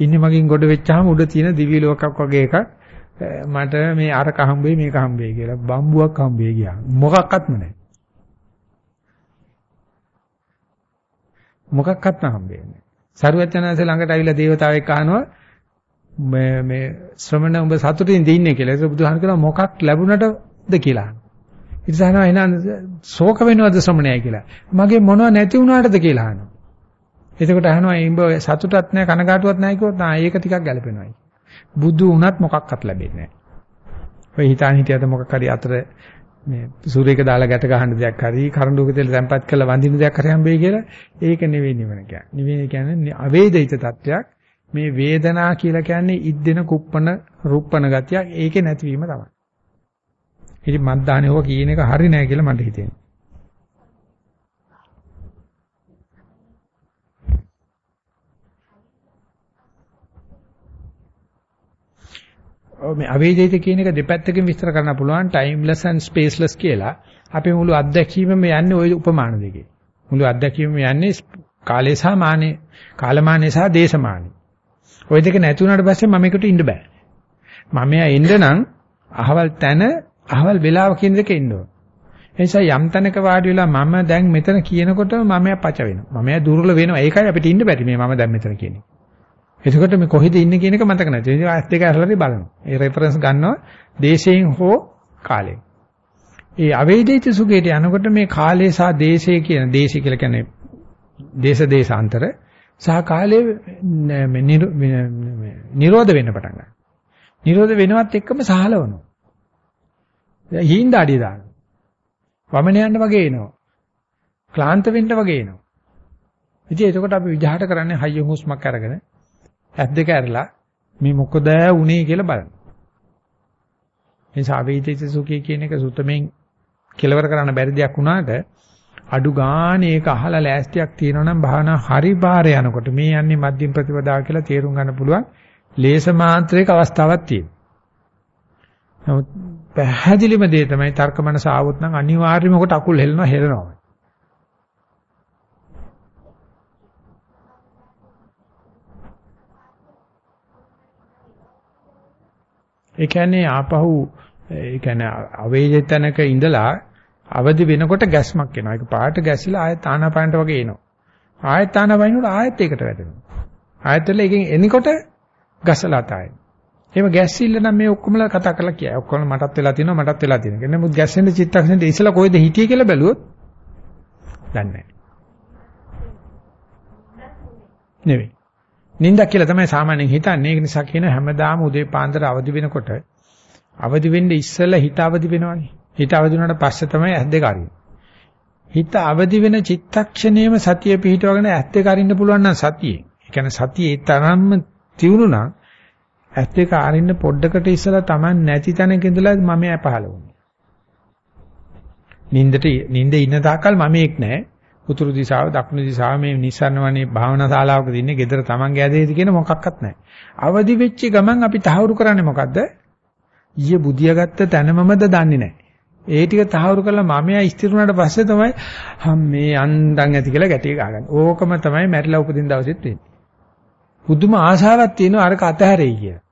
A: ඉන්නේ මගින් ගොඩ වෙච්චාම උඩ තියෙන දිවි ලෝකයක් වගේ එකක්. මට මේ අරක හම්බෙයි මේක හම්බෙයි කියලා බම්බුවක් හම්බෙයි ගියා. මොකක්වත්ම නැහැ. මොකක්වත් හම්බෙන්නේ. සරුවචනාංශ ළඟට ආවිලා දේවතාවෙක් අහනවා මේ මේ ශ්‍රමණ උඹ සතුටින් දින්නේ කියලා. ඒක බුදුහාම කියනවා මොකක් ලැබුණටද කියලා. ඊට පස්සේ එහෙනම් ශෝක වෙනවද ශ්‍රමණයයි කියලා. මගේ මොනව නැති වුණාටද කියලා අහනවා. එතකොට අහනවා උඹ සතුටක් නැහැ කනගාටුවක් නැහැ කිව්වොත් ආ ඒක ටිකක් ගැලපෙනවායි. බුදු වුණත් මොකක්වත් ලැබෙන්නේ නැහැ. ඔය හිතාන හිටියද මොකක් හරි අතර මේ සූර්යයක දාලා ගැට ගහන්න දෙයක් හරි කරඬුවක දෙල තැම්පත් කරලා වඳින දෙයක් හරි හම්බෙයි කියලා ඒක නෙවෙයි නිවන කියන්නේ. නිවන කියන්නේ අවේදිත තත්වයක්. මේ වේදනා කියලා කියන්නේ ඉද්දෙන කුප්පන රුප්පන ගතියක් ඒකේ නැතිවීම තමයි. ඉතින් මද්දානේ ඕක කියන එක හරි නෑ කියලා මට හිතෙනවා. මේ අවේදිත කියන එක දෙපැත්තකින් විස්තර කරන්න පුළුවන් timeless and spaceless කියලා. අපේ මුළු අත්දැකීමම යන්නේ ওই උපමාන දෙකේ. මුළු අත්දැකීමම යන්නේ කාලය සහ මානෙ, කාලමානෙ සහ දේශමානෙ. ওই දෙක නැති වුණාට පස්සේ මම එකට ඉන්න බෑ. මම එයා එන්න නම් අහවල් තැන, අහවල් වෙලාව කියන දෙක ඉන්න ඕන. ඒ නිසා යම් තැනක වාඩි වෙලා මම දැන් මෙතන කියනකොට මම එයා පච වෙනවා. මම එයා දුර්වල වෙනවා. ඒකයි අපිට ඉන්න බැරි මේ මම දැන් මෙතන කියන්නේ. එතකොට මේ කොහෙද ඉන්නේ කියන එක මතක නැති. ඒ ඇස් දෙක අරලාදී බලනවා. ඒ රෙෆරන්ස් ගන්නවා දේශයෙන් හෝ කාලයෙන්. ඒ අවේදිත සුඛයට යනකොට මේ කාලය සහ දේශය කියන දේශය කියලා කියන්නේ දේශ දේශාන්තර සහ කාලය නිරෝධ වෙන්න පටන් ගන්නවා. නිරෝධ වෙනවත් එක්කම සහලවනවා. හීන්දාඩිය දානවා. වමන යන්න වගේ එනවා. ක්ලාන්ත වෙන්න වගේ එනවා. ඉතින් එතකොට අපි විජහට කරන්නේ හයිය හුස්මක් අරගෙන ඇස් දෙක ඇරලා මේ මොකද වුනේ කියලා බලන්න. මේ සාවේදිත සුඛය කියන එක සුතමෙන් කෙලවර කරන්න බැරි දෙයක් වුණාට අඩු ගානේ ඒක අහලා ලෑස්තියක් තියෙනවා නම් භාවනා හරි බාර යනකොට මේ යන්නේ මධ්‍යම ප්‍රතිපදාව කියලා තේරුම් ගන්න පුළුවන් ලේස මාත්‍රයක අවස්ථාවක් තියෙනවා. නමුත් පැහැදිලිම දේ තමයි තර්ක මනස ආවොත් නම් අනිවාර්යයෙන්ම කොට අකුල් හෙලනවා හෙලනවා. ඒ කියන්නේ ආපහු ඒ කියන්නේ අවේජිතනක ඉඳලා අවදි වෙනකොට ගැස්මක් එනවා. ඒක පාට ගැසිලා ආයෙත් ආනාපානට වගේ එනවා. ආයෙත් ආනාපානිනකොට ආයෙත් ඒකට වැටෙනවා. ආයෙත් වල එකෙන් එනකොට ගසලා තායි. එහෙම ගැස්සිල්ල නම් මේ ඔක්කොමලා කතා කරලා කියයි. ඔක්කොම මටත් වෙලා තියෙනවා මටත් වෙලා තියෙනවා. නමුත් ගැස්සෙන්න චිත්තක්ෂණේ ඉස්සලා කොහෙද හිටියේ කියලා බැලුවොත් දන්නේ නැහැ. නෙවෙයි. නින්දක් කියලා තමයි සාමාන්‍යයෙන් හිතන්නේ. ඒක නිසා කියන හැමදාම උදේ පාන්දර අවදි වෙනකොට අවදි වෙන්න ඉස්සෙල්ලා හිත අවදි වෙනවනේ. හිත අවදි වුණාට පස්සේ තමයි ඇස් දෙක අරින්නේ. හිත අවදි වෙන චිත්තක්ෂණයම සතිය පිහිටවගෙන ඇස් දෙක අරින්න පුළුවන් නම් සතියේ. ඒ කියන්නේ සතියේ තරම්ම තියුණු නම් ඇස් දෙක අරින්න පොඩ්ඩකට ඉස්සලා Taman නැති තැනක ඉඳලා මම ය පහළ වුණා. නින්දට නින්ද ඉන්න තාක්කල් මම එක් නැහැ. උතුරු දිශාව දකුණු දිශාව මේ නිස්සන්න වනේ භාවනා ශාලාවක ඉන්නේ gedara Tamange ඇදේද කියන මොකක්වත් නැහැ. අවදි වෙච්ච ගමන් අපි තහවුරු කරන්නේ මොකද්ද? ඊයේ බුදියා ගත්ත තැනමමද දන්නේ නැහැ. ඒ ටික තහවුරු කරලා මමයා ස්ථිර වුණාට පස්සේ තමයි හම් මේ අන්දන් ඇති කියලා ගැටේ ගහගන්නේ. ඕකම තමයි මැරිලා උපදින දවසෙත් වෙන්නේ. පුදුම ආශාවක් තියෙනවා අරක අතහැරෙයි කියලා.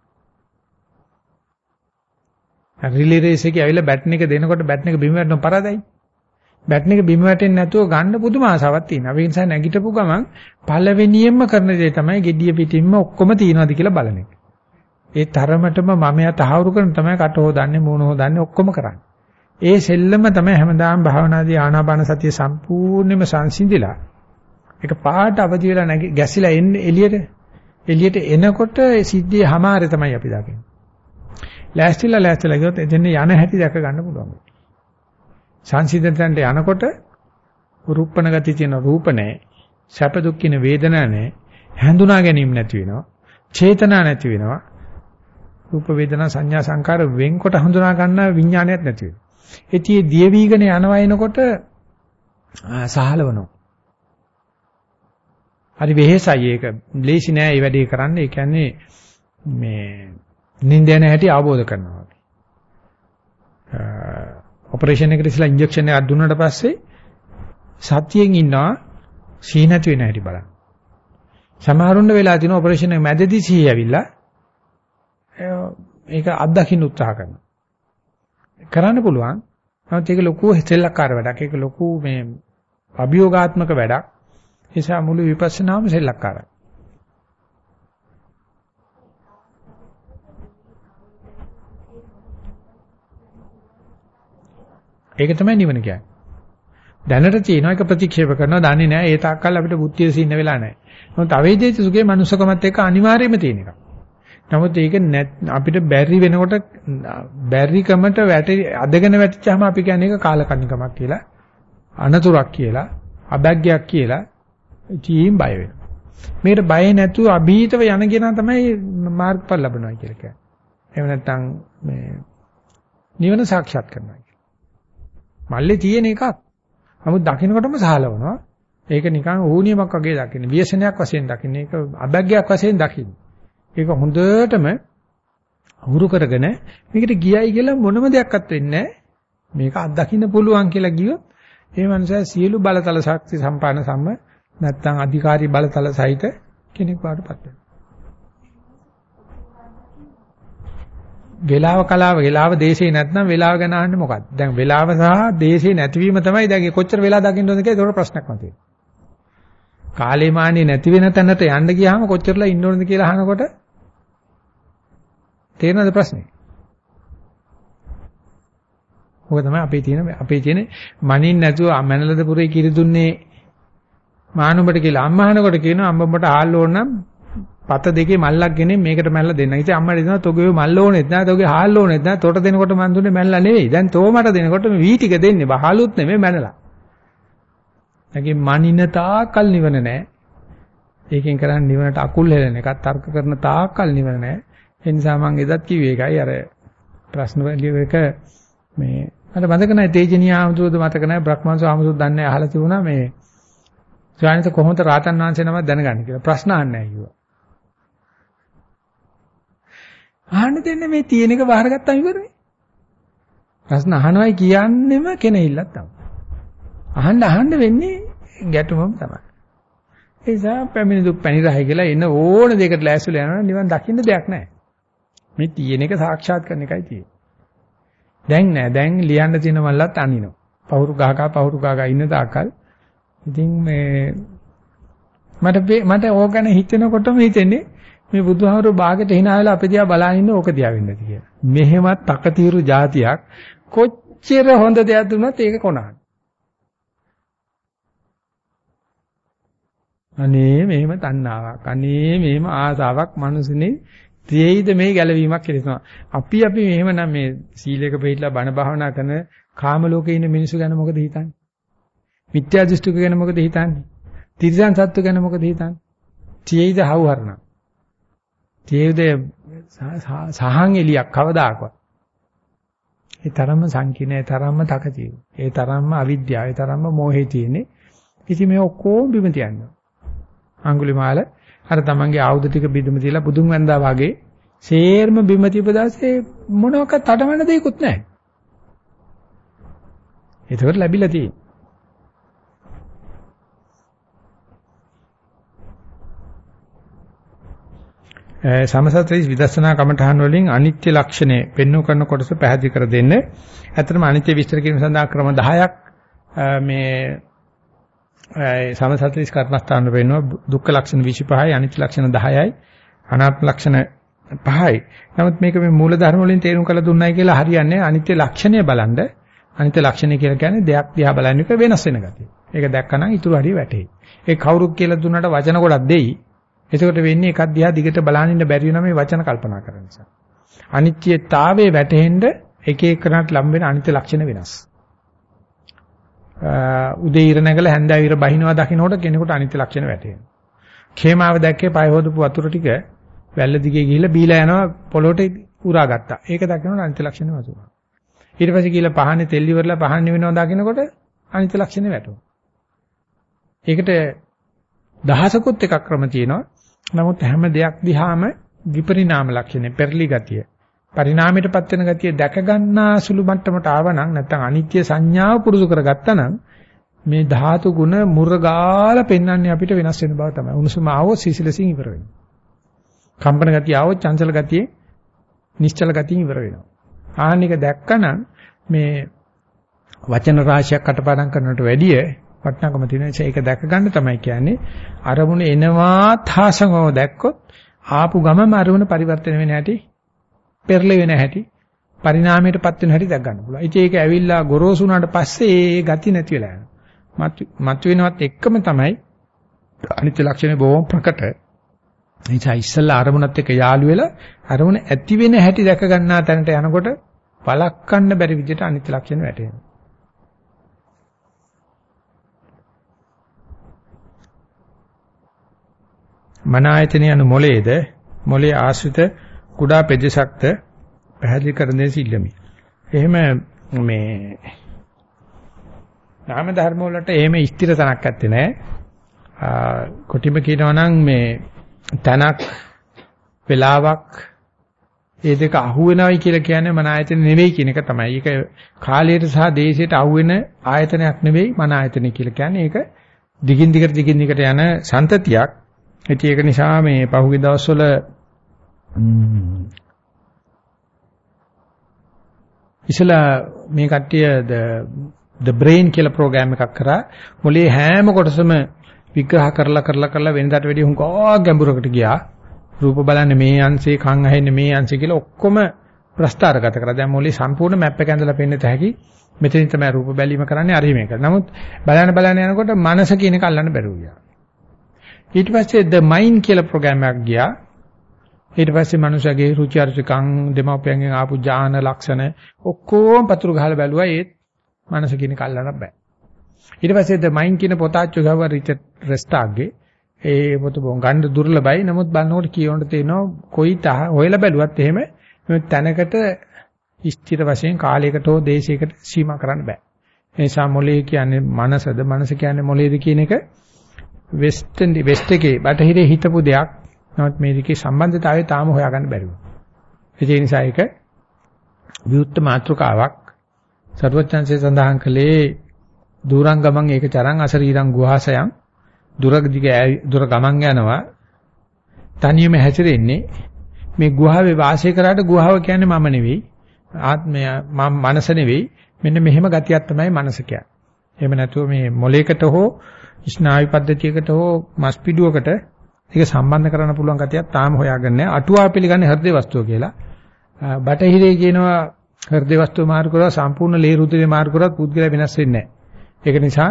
A: රිලි රේස් එකේ ඇවිල්ලා බැටන් එක දෙනකොට බැටන් එක බිම වැටෙනවා පරදයි. බැටන් එක බිම වැටෙන්නේ නැතුව ගන්න පුදුම ආසාවක් තියෙනවා. ඒ නිසා නැගිටපු ගමන් පළවෙනියෙන්ම කරන දේ තමයි gediya පිටින්ම ඔක්කොම තියනවාද කියලා බලන එක. ඒ තරමටම මම යා තහවුරු කරන තමයි කට හොදන්නේ මූණ හොදන්නේ ඔක්කොම කරන්නේ. ඒ සෙල්ලම තමයි හැමදාම භාවනාදී ආනාපාන සතිය සම්පූර්ණයෙන්ම සංසිඳිලා ඒක පාට අවදි වෙලා නැගි ගැසිලා එන්නේ එළියට එළියට එනකොට ඒ සිද්ධියේ හැමාරේ තමයි අපි දකින්නේ. ලෑස්තිලා ලෑස්තිලා ගියොත් එතන යන හැටි දැක ගන්න පුළුවන්. සංසිඳනට යනකොට රූපණ ගති තියෙන රූප නැහැ. සැප දුක් කියන වේදනා නැහැ. හැඳුනා ගැනීම නැති වෙනවා. චේතනා නැති වෙනවා. රූප වේදනා සංඥා සංකාර වෙන්කොට හඳුනා ගන්න විඥානයක් නැති වෙනවා. ඒතියේ දිය වීගෙන යනවා එනකොට සහලවනවා. හරි වෙහෙසයි ඒක. ලේසි නෑ මේ වැඩේ කරන්න. ඒ කියන්නේ මේ නිින්ද යන හැටි අවබෝධ කරනවා. ඔපරේෂන් එකට ඉස්සලා ඉන්ජෙක්ෂන් එකක් දුන්නාට පස්සේ සතියෙන් ඉන්නවා සී නැති වෙන හැටි බලන්න. සමහරුන්න වෙලා තිනවා ඔපරේෂන් එක මැදදී සී ඇවිල්ලා ඒක අත්දකින්න උත්සාහ කරනවා. කරන්න පුළුවන්. නමුත් ඒක ලොකු සෙල්ලක්කාර වැඩක්. ඒක ලොකු මේ අභියෝගාත්මක වැඩක්. නිසා මුළු විපස්සනාම සෙල්ලක්කාරයි. ඒක තමයි නිවන කියන්නේ. දැනට තියෙන එක ප්‍රතික්ෂේප කරනවා දන්නේ නැහැ ඒ තාක්කල් අපිට බුද්ධිය සින්න වෙලා නැහැ. නමුත් අවේදිත සුඛේ මනුස්සකමත් එක්ක අනිවාර්යයෙන්ම තියෙන එකක්. නමුත් ඒක අපිට බැරි වෙනකොට බැරිකමට වැටි අදගෙන වැටිච්චාම අපි කියන්නේ ඒක කාලකන්නිකමක් කියලා අනතුරක් කියලා අබැග්ගයක් කියලා ජීම් බය වෙනවා. මේකට බය නැතුව අභීතව යන කෙනා තමයි මාර්ගඵල ලබනවා කියලා කියන්නේ. එහෙම නැත්නම් මේ නිවන සාක්ෂාත් කරනවා. මල්ලේ තියෙන එකක්. නමුත් දකින්නකොටම සහලවනවා. ඒක නිකන් ඕනියමක් වගේ දකින්න. ව්‍යසනයක් වශයෙන් දකින්න. ඒක අබැග්ගයක් වශයෙන් දකින්න. ඒක හොඳටම හුරු කරගෙන මේකට ගියයි කියලා මොනම දෙයක්වත් වෙන්නේ මේක අත්දකින්න පුළුවන් කියලා ගියොත් ඒ මනුස්සයා සියලු බලතල ශක්ති සම්පාදන සම්ම නැත්තම් අධිකාරී බලතල සහිත කෙනෙක් වඩපත් වෙනවා. වේලාව කලාව වේලාව දේශේ නැත්නම් වේලාව ගැන අහන්නේ මොකක්ද? දැන් වේලාව සහ දේශේ නැතිවීම තමයි දැන් කොච්චර වෙලා දකින්න ඕනද කියලා ඒක ප්‍රශ්නයක් මතුවේ. කාලේ මාන්නේ නැති වෙන තැනට යන්න ගියාම කොච්චරලා ඉන්න ඕනද කියලා අහනකොට තේරෙනවද ප්‍රශ්නේ? ඔක තමයි අපේ තියෙන අපේ තියෙන මනින් නැතුව මනලද පුරේ කිරි දුන්නේ මානුඹට කියලා අම්මා අහනකොට කියනවා අම්මඹට ආල් ඕන නම් පත දෙකේ මල්ලක් ගෙනේ මේකට මැල්ල දෙන්න. ඉතින් අම්මට දෙනවා තෝගේ මල්ල ඕනෙත් නැහැ, තෝගේ හාල් ඕනෙත් නැහැ. තොට දෙනකොට මන් දුන්නේ මැල්ල නෙවෙයි. දැන් තෝ මට දෙනකොට මේ වී ටික දෙන්නේ. බහලුත් නෙමෙයි මැනලා. නැගේ මනින තාකල් නිවන නැහැ. ඒකෙන් කරන්නේ නිවනට අකුල් හෙලන එකක් තර්ක කරන තාකල් නිවන නැහැ. ඒ නිසා මම එදත් කිව්වේ ඒකයි අර ප්‍රශ්න වලික මේ මට මතක නැහැ තේජනීය ආමතුරුද මතක නැහැ බ්‍රහ්මංශ ආමතුරුද දන්නේ අහලා තිබුණා මේ ස්වාමීන් කොහොමද රාතන් වහන්සේ නමක් දැනගන්නේ කියලා ප්‍රශ්න අහන්නේ නැහැ කිව්වා. අහන්න දෙන්නේ මේ තියෙන එක බාරගත්තාම ඉවරනේ. ප්‍රශ්න අහනවයි කියන්නෙම කෙනෙහිල්ලක් තමයි. අහන්න අහන්න වෙන්නේ ගැටුමම තමයි. ඒ නිසා පැමිණි දුක් පැනිරහයි කියලා එන ඕන දෙයකට ලෑස්තිලා යනවා නිවන් දකින්න දෙයක් නැහැ. මේ තියෙන එක සාක්ෂාත් කරන එකයි තියෙන්නේ. දැන් නෑ දැන් ලියන්න තියෙන මල්ලත් අනිනවා. පවුරු ගහකා පවුරු ගහකා ඉන්න තාකල් ඉතින් මේ මට මට ඕක ගැන හිතෙනකොටම හිතෙන්නේ මේ බුදුහාමුදුරුවෝ ਬਾගෙට hina වෙලා අපේ දිහා බලන් ඉන්න ඕක දිහා වෙන්නද කියලා. මෙහෙමත් තකතිරු જાතියක් කොච්චර හොඳ දෙයක් දුන්නත් ඒක කොනහන. අනේ මෙහෙම තණ්හාවක්. අනේ මෙහෙම ආසාවක් මිනිසුනේ තියෙයිද මේ ගැලවීමක් කියලා අපි අපි මෙහෙම නම් මේ සීලයක පිළිලා බණ භාවනා කරන කාම ලෝකේ ඉන්න මිනිස්සු ගැන මොකද හිතන්නේ? මිත්‍යා දෘෂ්ටික ගැන මොකද හිතන්නේ? තිරිසන් සත්තු ගැන මොකද හිතන්නේ? තියෙයිද හවුහරණ? තියෙයිද සහන් එලියක් කවදාකවත්? ඒ තරම්ම සංකීර්ණ, ඒ තරම්ම තකතියි. ඒ තරම්ම අවිද්‍යාව, ඒ තරම්ම මෝහේ තියෙන්නේ. ඉතින් මේ ඔක්කොම බිම තියන්නේ. අඟුලිමාල අර තමන්ගේ ආයුධ ටික බිඳුම තියලා බුදුන් වැන්දා වගේ සේර්ම බිම තිබදාසේ මොනවාකට තඩමන දෙයක්වත් නැහැ. ඒකට ලැබිලා තියෙන්නේ. සමසත්‍රිස් විදර්ශනා කමඨහන් වලින් අනිත්‍ය ලක්ෂණය පෙන්වු කරන කොටස පැහැදිලි කර දෙන්න. ඇත්තටම අනිත්‍ය විස්තර කිරීම සඳහා ක්‍රම 10ක් මේ සමසත්‍රිස් කර්මස්ථාන වෙනවා දුක්ඛ ලක්ෂණ 25යි අනිත්‍ය ලක්ෂණ 10යි අනාත්ම ලක්ෂණ 5යි. නමුත් මේක මේ මූල ධර්ම වලින් තේරුම් කරලා දුන්නයි කියලා හරියන්නේ අනිත්‍ය ලක්ෂණය බලන්ද අනිත්‍ය ලක්ෂණය කියලා කියන්නේ දෙයක් දිහා බලන එක වෙනස් වෙන ගතිය. ඒක දැක්කනම් ඊටු හරිය වැටේ. ඒ කවුරුත් කියලා දුන්නාට වචන ගොඩක් දෙයි. එතකොට වෙන්නේ එකක් දිහා දිගට බලන් ඉන්න බැරි වෙනා මේ වචන කල්පනා කරන නිසා. අනිත්‍යතාවයේ වැටෙන්න එක එකනට ලම් වෙන අනිත්‍ය ලක්ෂණ වෙනස්. උදේ ඉර නැගලා හැන්දෑව ඉර බහිනවා දකින්නකොට කෙනෙකුට අනිත්‍ය ලක්ෂණ වැටෙනවා. khemaව දැක්කේ පය හොදපු වතුර ටික වැල්ල දිගේ ගිහිල්ලා බීලා යනවා පොළොට උරා ගත්තා. ඒක දකින්නකොට අනිත්‍ය ලක්ෂණ වතුනා. ඊට පස්සේ ගිහිල්ලා පහන්නේ තෙල් ඉවරලා පහන් නිවෙනවා දකින්නකොට අනිත්‍ය ලක්ෂණ වැටුණා. ඒකට දහසකුත් එකක් ක්‍රම තියෙනවා. නමුත් හැම දෙයක් දිහාම විපරිණාම ලක්ෂණය පෙරලි ගතිය පරිණාමයටපත් වෙන ගතිය දැක ගන්නා සුළු මට්ටමට ආවනම් නැත්නම් අනිත්‍ය සංඥාව පුරුදු කරගත්තා නම් මේ ධාතු ගුණ මුර්ගාල පෙන්වන්නේ අපිට වෙනස් වෙන බව තමයි. උණුසුම ආවොත් සිසිලසින් ඉවර වෙනවා. කම්පන ගතිය ආවොත් චංචල ගතිය නිශ්චල ගතිය ඉවර වෙනවා. ආනික දැක්කනම් මේ වචන රාශියක් කටපාඩම් කරනට වැඩිය වටිනාකම තියෙන නිසා ඒක දැක ගන්න තමයි කියන්නේ අරමුණ එනවා තාසමව දැක්කොත් ආපු ගමම අරමුණ පරිවර්තන වෙන හැටි පෙරලෙ වෙන හැටි පරිණාමයටපත් වෙන හැටි දැක් ගන්න පුළුවන්. ඉතින් ඒක ඇවිල්ලා ගොරෝසු වුණාට පස්සේ ඒ ගති නැති වෙලා යනවා. මත් වෙනවත් එක්කම තමයි අනිත්‍ය ලක්ෂණය බොහොම ප්‍රකට. නිසා ඉස්සල්ලා අරමුණත් එක්ක යාළු වෙලා අරමුණ ඇති වෙන හැටි දැක ගන්නා තැනට යනකොට වළක්වන්න බැරි විදිහට අනිත්‍ය ලක්ෂණ වැටෙනවා. මන ආයතනය anu මොලේද මොලේ ආශ්‍රිත කුඩා පෙදෙසක්ද පැහැදිලි කර දෙන සිල්ලමි. එහෙම මේ නාම ධර්ම වලට එහෙම ස්ථිර තනක් ඇත්තේ නැහැ. කොටිම කියනවා නම් මේ තනක් වෙලාවක් ඒ දෙක අහුවෙනවයි කියලා කියන්නේ මන ආයතන නෙවෙයි කියන එක තමයි. ඒක කාලයට සහ දේශයට අහුවෙන ආයතනයක් නෙවෙයි මන ආයතනය කියලා කියන්නේ. ඒක දිගින් දිගට දිගින් දිගට යන සන්තතියක්. ඉතින් ඒක නිසා මේ පහුගිය දවස්වල ඉතලා මේ කට්ටිය the brain කියලා ප්‍රෝග්‍රෑම් එකක් කරා මොලේ හැම කොටසම විග්‍රහ කරලා කරලා කරලා වෙනදාට වැඩිය හුඟා ගැඹුරකට ගියා රූප බලන්නේ මේ අංශේ කන් ඇහෙන්නේ මේ අංශේ කියලා ඔක්කොම ප්‍රස්තාරගත කරා දැන් මොලේ සම්පූර්ණ මැප් එක ඇඳලා පෙන්නත හැකි මෙතනින් තමයි රූප බැලීම කරන්නේ අර මේක. නමුත් බලන්න බලන්න යනකොට මනස කියන එක අල්ලන්න බැරුව ගියා. ඊට පස්සේ the mind කියලා ප්‍රෝග්‍රෑම් එකක් ගියා. ඊට පස්සේ මනුෂයාගේ රුචි අරුචිකම් දෙමව්පියන්ගෙන් ආපු ඥාන ලක්ෂණ ඔක්කොම පතුරු ගහලා බැලුවා ඒත් මනස කියන කල්ලන්න බෑ. ඊට පස්සේ ද මයින් කියන පොත අච්චු ගාව රිචඩ් රෙස්ටාග්ගේ ඒ පොත බොන් ගන්න දුර්ලභයි. නමුත් බලනකොට කියවන්න තේනවා කොයි තහ හොයලා බැලුවත් එහෙම මේ තැනකට ස්ථිර වශයෙන් කාලයකට හෝ දේශයකට සීමා කරන්න බෑ. ඒ නිසා මොලේ කියන්නේ මනසද මනස කියන්නේ මොලේද කියන එක වෙස්ට් වෙස්ට් එකේ බටහිරේ හිතපු දෙයක්. නමුත් මේ දෙකේ සම්බන්ධතාවය තාම හොයාගන්න බැරි වුණා. ඒ නිසා ඒක විවුර්ත මාත්‍රකාවක් සර්වඥාන්සේ සඳහන් කළේ දුරංගමං ඒක චරං අසරීරං ගුහාසයන් දුර දිග දුර ගමන් යනවා. තනියම හැසිරෙන්නේ මේ ගුහාවේ වාසය කරාට ගුහාව කියන්නේ මම නෙවෙයි. ආත්මය මම මනස නෙවෙයි. මෙන්න මෙහෙම ගතියක් තමයි මනස කියන්නේ. එහෙම නැතුව මේ මොලේකට හෝ ස්නායු පද්ධතියකට හෝ මස් පිඩුවකට ඒක සම්බන්ධ කරන්න පුළුවන් ගතියක් තාම හොයාගන්නේ නැහැ. අටුවා පිළිගන්නේ හෘද වස්තුව කියලා. බටහිරේ කියනවා හෘද වස්තුව මාරු කරලා සම්පූර්ණ ලේ රුධිරේ මාරු කරත් පුද්ගලයා වෙනස් වෙන්නේ නැහැ. ඒක නිසා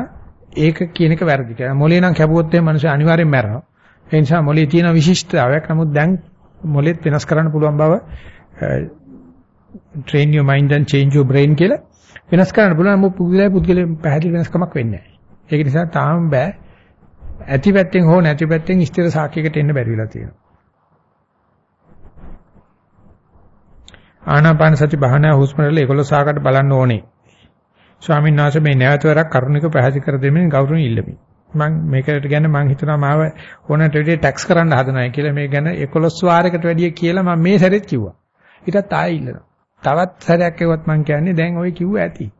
A: ඒක කියන එක වැරදි කියලා. මොලේ නම් කැපුවොත් එහෙම මිනිස්සු අනිවාර්යෙන් මැරෙනවා. ඒ නිසා මොලේ තියෙන විශිෂ්ටතාවයක්. නමුත් දැන් මොලෙත් වෙනස් කරන්න පුළුවන් බව train your mind and change your brain කියලා වෙනස් කරන්න පුළුවන්. නමුත් පුද්ගලයා පුද්ගලයා පැහැදිලි වෙනස්කමක් වෙන්නේ නැහැ. ඒක නිසා තාම බෑ ඇති පැත්තෙන් හෝ නැති පැත්තෙන් ස්ථිර සාක්ෂියකට එන්න බැරි වෙලා තියෙනවා. ආනාපාන සති භාවනා හුස්ම රැල්ල 11 ආකට බලන්න ඕනේ. ස්වාමීන් වහන්සේ මේ නැවතවරක් කරුණික පැහැදිලි කර දෙමින් ගෞරවණීය ඉල්ලමි. මම මේකට ගැන මම හිතනවා මාව ඕනට වැඩිය ටැක්ස් කරන්න හදනවා කියලා මේ ගැන 11 වාරයකට වැඩිය කියලා මම මේ සැරේත් කිව්වා. ඊටත් ආයෙ ඉල්ලනවා. තවත් සැරයක් ඒවත් මම කියන්නේ දැන් ওই කිව්ව ඇති.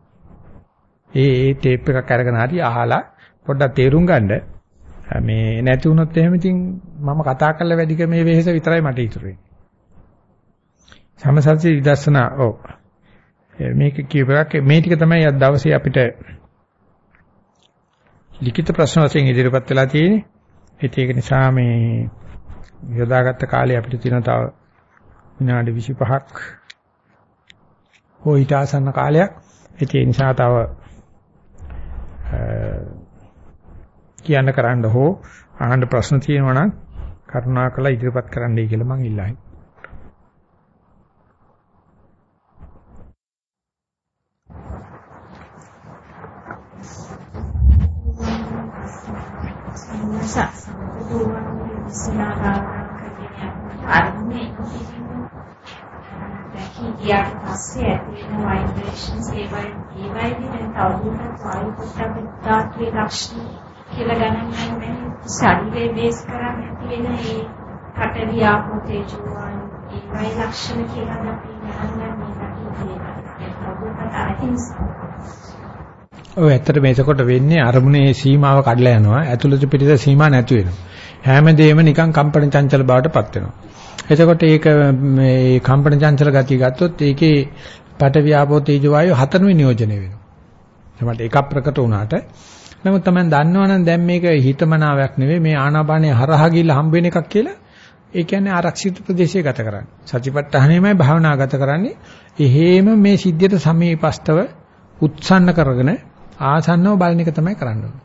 A: ඒ ඒ ටේප් එකක් අරගෙන හරි අහලා පොඩ්ඩක් තේරුම් ගන්න මේ නැති වුණොත් එහෙම ඉතින් මම කතා කරලා වැඩි කමේ වෙහෙස විතරයි මට ඉතුරු වෙන්නේ. සමසත්‍ය විදර්ශනා ඔව්. මේක කියපරක් මේ ටික තමයි අද දවසේ අපිට ලිඛිත ප්‍රශ්න වශයෙන් ඉදිරිපත් වෙලා තියෙන්නේ. ඒක නිසා මේ යොදාගත්ත කාලේ අපිට තියෙන තව විනාඩි 25ක් හෝ ඊට ආසන්න කාලයක්. ඒ නිසා තව කියන්න කරන්න හෝ අහන්න ප්‍රශ්න තියෙනවා නම් කරුණාකරලා ඉදිරිපත් කරන්නයි කියලා මම ඉල්ලයි.
C: අරමුණේ දැකියට පස්සේ ඇති වෙන ভাইබ්‍රේෂන්ස් ඒවයි ඒවයිදී දැන් තවදුරටත් වායු පොට්ටබ්බ ධාතුවේ ලක්ෂණ කියලා ගණන් ගන්න ශරීරයේ බේස් කරන් ඇති වෙන ඒ කටවි ආපෝ තේජෝ වායු ඒවයි ලක්ෂණ කියලා අපි ගණන් ගන්න
A: ඔව් ඇත්තටම එතකොට වෙන්නේ අරමුණේ සීමාව කඩලා යනවා. ඇතුළත පිටිත සීමා නැති වෙනවා. හැමදේම නිකන් කම්පන චංචල බවට පත් වෙනවා. එතකොට ඒක මේ කම්පන චංචල ගතිය ගත්තොත් ඒකේ පට ව්‍යාපෝ තේජෝ වායු හතරවෙනි නියෝජනය වෙනවා. තමයි එකක් ප්‍රකට වුණාට නමුත් තමයි දන්නවනම් දැන් මේක හිතමනාවක් නෙවෙයි මේ ආනාපානයේ හරහා ගිහිල්ලා හම්බ වෙන එකක් කියලා. ඒ කියන්නේ ආරක්ෂිත ප්‍රදේශයේ ගත කරන්නේ. සතිපට්ඨානෙමයි භාවනා ගත කරන්නේ. එහෙම මේ සිද්ධියට සමීපස්තව උත්සන්න කරගෙන ආසන්නව බලන එක තමයි කරන්න ඕනේ.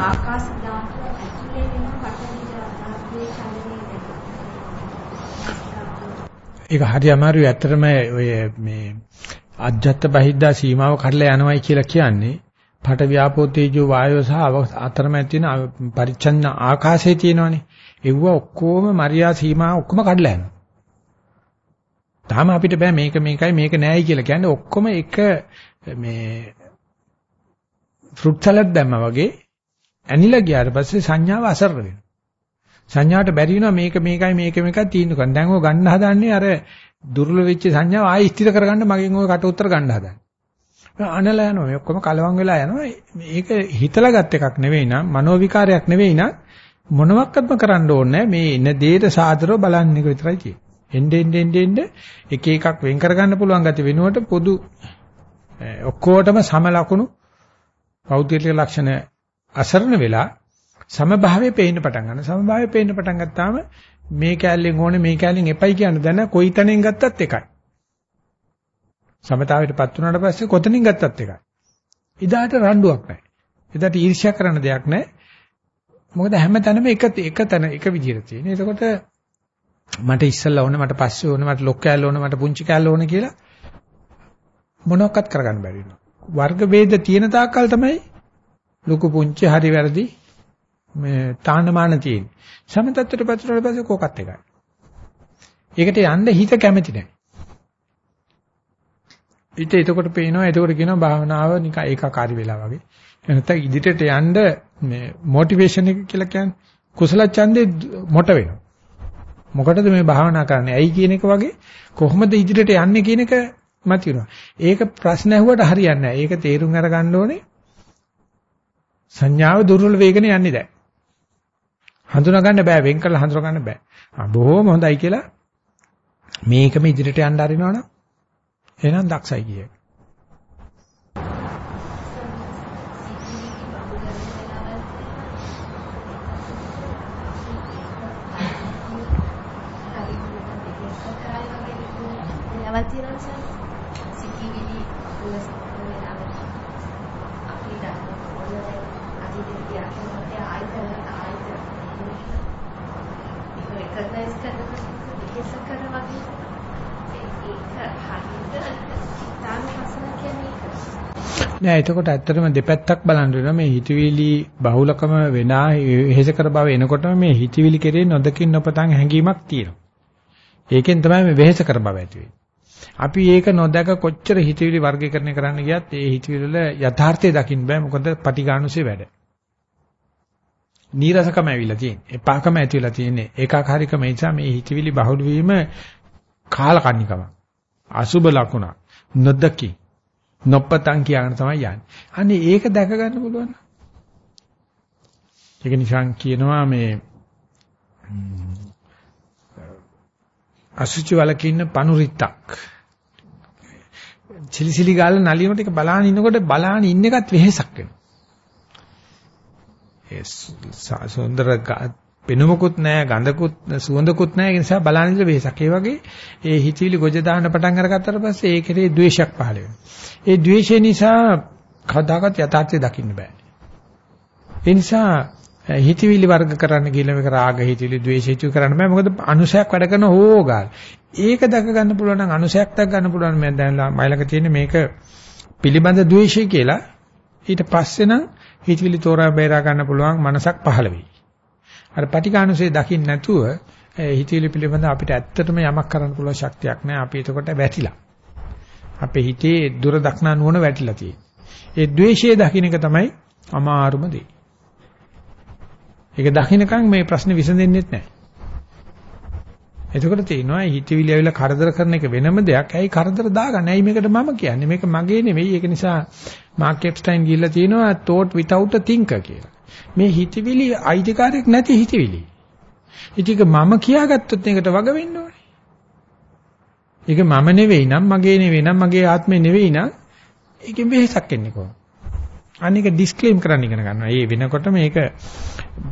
C: ආකාශ ධාතුව ඇතුලේ වෙන පටවි ධාතුවේ චලනය
A: ඒක හරි අමාරුයි ඇත්තටම ඔය මේ අජ්ජත් බහිද්දා සීමාව කඩලා යනවයි කියලා කියන්නේ පට ව්‍යාපෝ තේජෝ වායෝ සහ අතරමැද තියෙන පරිච්ඡන්න ආකාශයේ තියෙනවනේ ඒව ඔක්කොම මරියා සීමා ඔක්කොම කඩලා යනවා. තාම අපිට බෑ මේක මේකයි මේක නෑයි කියලා කියන්නේ ඔක්කොම එක මේ ෆෘට් සලාඩ් දැම්මා වගේ ඇනිලා ගියාට පස්සේ සංඥාව අසරණ වෙනවා. සංඥාවට බැරි වෙනවා මේක මේකයි මේක මේකයි තීන්දුව කරන්න. දැන් ඔය ගන්න හදන්නේ අර දුර්වල වෙච්ච සංඥාව ආයෙ ස්ථිර කරගන්න මගෙන් ඔය කට උතර ගන්න හදන්නේ. අනලා යනවා. මේ ඔක්කොම කලවම් වෙලා යනවා. මේක හිතලා ගත් එකක් නෙවෙයි නම් මනෝ විකාරයක් නෙවෙයි නම් මොනවත්ක්ම කරන්න ඕනේ මේ ඉන දෙයට සාදරව බලන්න එක විතරයි තියෙන්නේ. එnde ende ende ende එක එකක් වෙන් කරගන්න පුළුවන් ගැති වෙනුවට පොදු ඔක්කොටම සම ලකුණු පෞද්ගලික ලක්ෂණ අසරණ වෙලා සමභාවයේ පේන්න පටන් ගන්නවා. සමභාවයේ පේන්න පටන් ගත්තාම මේ කැලෙන් ඕනේ මේ කැලෙන් එපයි කියන දැන කොයි තැනින් ගත්තත් එකයි. සමතාවයටපත් වුණාට පස්සේ කොතනින් ගත්තත් එකයි. ඉදාට රණ්ඩුවක් නැහැ. එදාට ඊර්ෂ්‍යා කරන්න දෙයක් නැහැ. මොකද හැම තැනම එක එක තැන එක විදිහට තියෙන. එතකොට මට ඉස්සල්ලා ඕනේ මට පස්සේ ඕනේ මට ලොක් කෑල්ල ඕනේ මට පුංචි කෑල්ල ඕනේ කියලා මොනවක්වත් කරගන්න බැරි වෙනවා. වර්ග ભેද තියෙන තාක්කල් තමයි ලොකු පුංචි හරි වැරදි මේ තාන්නමාන තියෙන්නේ. සමතත්වයට පතරවල පස්සේ කෝකත් එකයි. ඒකට යන්න හිත කැමති නැහැ. ඊට එතකොට පේනවා එතකොට කියනවා භාවනාව නිකන් ඒකාකාරී වෙලා වගේ. නැත්නම් ඉදිරියට යන්න මේ මොටිවේෂන් එක කියලා කියන්නේ කුසල ඡන්දේ මොට වෙනවා. මොකටද මේ භාවනා කරන්නේ? ඇයි කියන එක වගේ කොහොමද ඉදිරියට යන්නේ කියන එක මත වෙනවා. ඒක ප්‍රශ්න ඇහුවට හරියන්නේ නැහැ. ඒක තේරුම් අරගන්න ඕනේ. සංඥාව දුර්වල වේගන යන්නේ දැන්. හඳුනා ගන්න බෑ වෙන් කරලා හඳුනා ගන්න බෑ. ආ බොහොම හොඳයි කියලා මේකම ඉදිරියට යන්න හරිනවනම් එහෙනම් දක්ෂයි කියේ.
D: අවල් තියෙනවා සර්. සිටිවිලි අපල වෙලාවට අපි දන්න ඔය අදිට කියන්නේ ආයතන ආයතන ඒක රෙකග්නයිස් කරනකොට විකස කරන වගේ ඒක හරියට හිතානුපසන කියන්නේ ඒක.
A: නෑ එතකොට ඇත්තටම දෙපැත්තක් බලන්න වෙනවා මේ හිතවිලි බහුලකම වෙනා හේස කර බව එනකොටම මේ හිතවිලි කෙරේ නොදකින් නොපතන් හැඟීමක් තියෙනවා. ඒකෙන් තමයි මේ වෙහෙස කර බව ඇති වෙන්නේ. අපි ඒක නොදක කොච්චර හිතවිලි වර්ගීකරණය කරන්න ගියත් ඒ හිතවිලි වල යථාර්ථය දකින්න බෑ මොකද පටිඝානුසේ වැඩ. නීරසකම ඇවිල්ලා තියෙන්නේ. එපාකම ඇතිවිලා තියෙන්නේ. ඒකාකාරීකම නිසා මේ හිතවිලි බහුල වීම කාලකන්නිකම. අසුබ ලකුණ. නොදකි. නොපතන් කියන තමයි යන්නේ. අනේ ඒක දැක ගන්න පුළුවන්. ඒක නිසා කියනවා මේ අසුචි වලක ඉන්න පනුරිත්තක් සිලිසිලි ගාලා නලියනකොට ඒක බලාන ඉන්නකොට බලාන ඉන්න එකත් වෙහෙසක් වෙනවා. ඒ සුන්දර පෙනුමකුත් නැහැ, ගඳකුත් සුවඳකුත් නැහැ. ඒ නිසා බලාන ඉඳලා වෙහෙසක්. ඒ වගේ ඒ හිතවිලි ගොජ දාන්න පටන් අරගත්තට පස්සේ ඒ කෙරේ ද්වේෂයක් පහළ වෙනවා. ඒ ද්වේෂය නිසා කවදාකවත් යථාර්ථය දකින්න බෑ. ඒ නිසා හිතවිලි වර්ග කරන්න කියලා මේක රාග හිතවිලි ද්වේෂ හිතවිලි කරන්න බෑ මොකද අනුසයක් වැඩ කරන හොෝගාල් ඒක දැක ගන්න පුළුවන් නම් අනුසයක් දැක ගන්න පුළුවන් මම දැන් මයිලක තියෙන මේක පිළිබඳ ද්වේෂය කියලා ඊට පස්සේ නම් හිතවිලි තෝරා බේරා ගන්න පුළුවන් මනසක් පහළ වෙයි අර පටිඝානුසේ දකින්න නැතුව හිතවිලි පිළිබඳ අපිට ඇත්තටම යමක් කරන්න පුළුවන් ශක්තියක් නැහැ අපි එතකොට වැටිලා අපේ හිතේ දුර දක්නා නුවණ වැටිලා තියෙන්නේ ඒ ද්වේෂය දකින්න එක තමයි අමාරුම දේ ඒක දකින්නකම් මේ ප්‍රශ්නේ විසඳෙන්නේ නැහැ. එතකොට තේනවා හිතවිලි ඇවිල්ලා කරදර කරන එක වෙනම දෙයක්. ඇයි කරදර දාගන්නේ? ඇයි මේකට මම කියන්නේ? මේක මගේ නෙවෙයි. ඒක නිසා මාක් එප්ස්ටයින් ගිහිල්ලා තියෙනවා thought without a thinker කියලා. මේ හිතවිලි අයිතිකාරයක් නැති හිතවිලි. ඉතින් මම කියාගත්තොත් ඒකට වග වෙන්න ඕනේ. ඒක මම නෙවෙයි නම් මගේ නෙවෙයි නම් මගේ ආත්මේ නෙවෙයි නම් ඒකෙන් වෙහසක් එන්නේ කොහොමද? අනික ඩිස්ක්ලේම් කරන්න ඉගෙන ගන්නවා. ඒ වෙනකොට මේක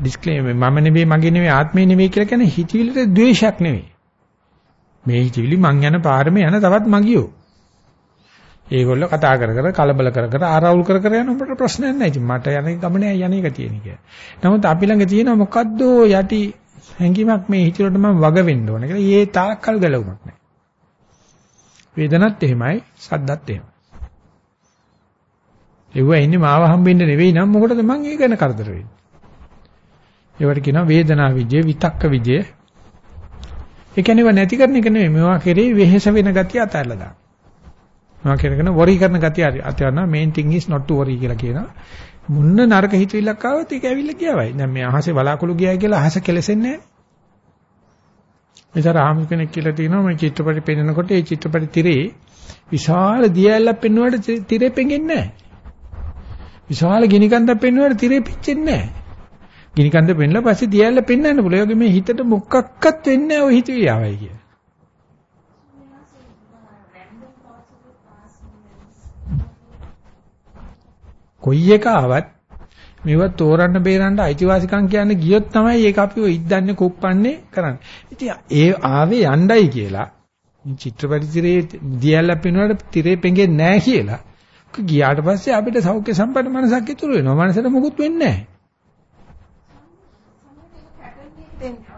A: ඩිස්ක්ලේම් මම නෙවෙයි මගේ නෙවෙයි ආත්මේ නෙවෙයි කියලා කියන්නේ හිතවිලිට ද්වේෂයක් නෙවෙයි. මේ හිතවිලි මං යන පාරමේ යන තවත් මගියෝ. ඒගොල්ලෝ කතා කර කර කලබල කර කර ආරවුල් කර කර යන උඹට ප්‍රශ්නයක් නැහැ. ඉතින් මට යන ගමනේ යන එක තියෙන එක. නමුත් අපි ළඟ තියෙන මොකද්ද යටි හැඟීමක් මේ හිතේට මම වග වෙන්න ඕන කියලා. ඒ තාක්කල් ගැලවුමක් නැහැ. වේදනත් එහෙමයි, සද්දත් එහෙමයි. ඒව ඉන්නේ මාව හම්බෙන්න නෙවෙයි නම් මොකටද මං ඒ ගැන කරදර වෙන්නේ? ඒවට කියනවා වේදනා විජය, විතක්ක විජය. ඒ කියන්නේ නැති කරන එක නෙවෙයි. මේවා කෙරේ වෙහෙස වෙන ගතිය අතහැරලා දාන්න. මේවා කරගෙන වොරි කරන ගතිය අතහැරනවා. main thing is not to worry කියලා කියනවා. මුන්න නරක හිතවිල්ලක් ආවොත් ඒක ඇවිල්ලා ගියාවයි. දැන් මේ අහසේ බලාකුළු ගියයි කියලා අහස කෙලසෙන්නේ නැහැ. මෙතන ආම් කෙනෙක් කියලා තියෙනවා මේ චිත්‍රපටි පෙන්නකොට ඒ චිත්‍රපටි තිරේ විශාල දියැලක් පෙන්වුවාට තිරේ පෙඟෙන්නේ නැහැ. විශාල ගිනිකන්දක් පෙන්වුවාට තිරේ පිච්චෙන්නේ නැහැ. ගිනිකන්ද පෙන්ලා පස්සේ දියැලක් පෙන්වන්න පුළුවන්. ඒ වගේ මේ හිතට මොකක්වත් වෙන්නේ නැහැ ඔය හිතවියාවයි කිය. කොයි එක ආවත් මේවා තෝරන්න බේරන්න අයිතිවාසිකම් කියන්නේ ගියොත් තමයි ඒක අපි ඔය ඉද්දන්නේ කුප්පන්නේ කරන්නේ. ඉතින් ඒ ආවේ යණ්ඩයි කියලා චිත්‍රපටි තිරේ දියැලක් පෙන්වුවාට තිරේ පෙඟෙන්නේ නැහැ කියලා. ගියාට පස්සේ අපිට සෞඛ්‍ය සම්පන්න මනසක් ඉතුරු වෙනවා. මනසට මොකුත් වෙන්නේ නැහැ.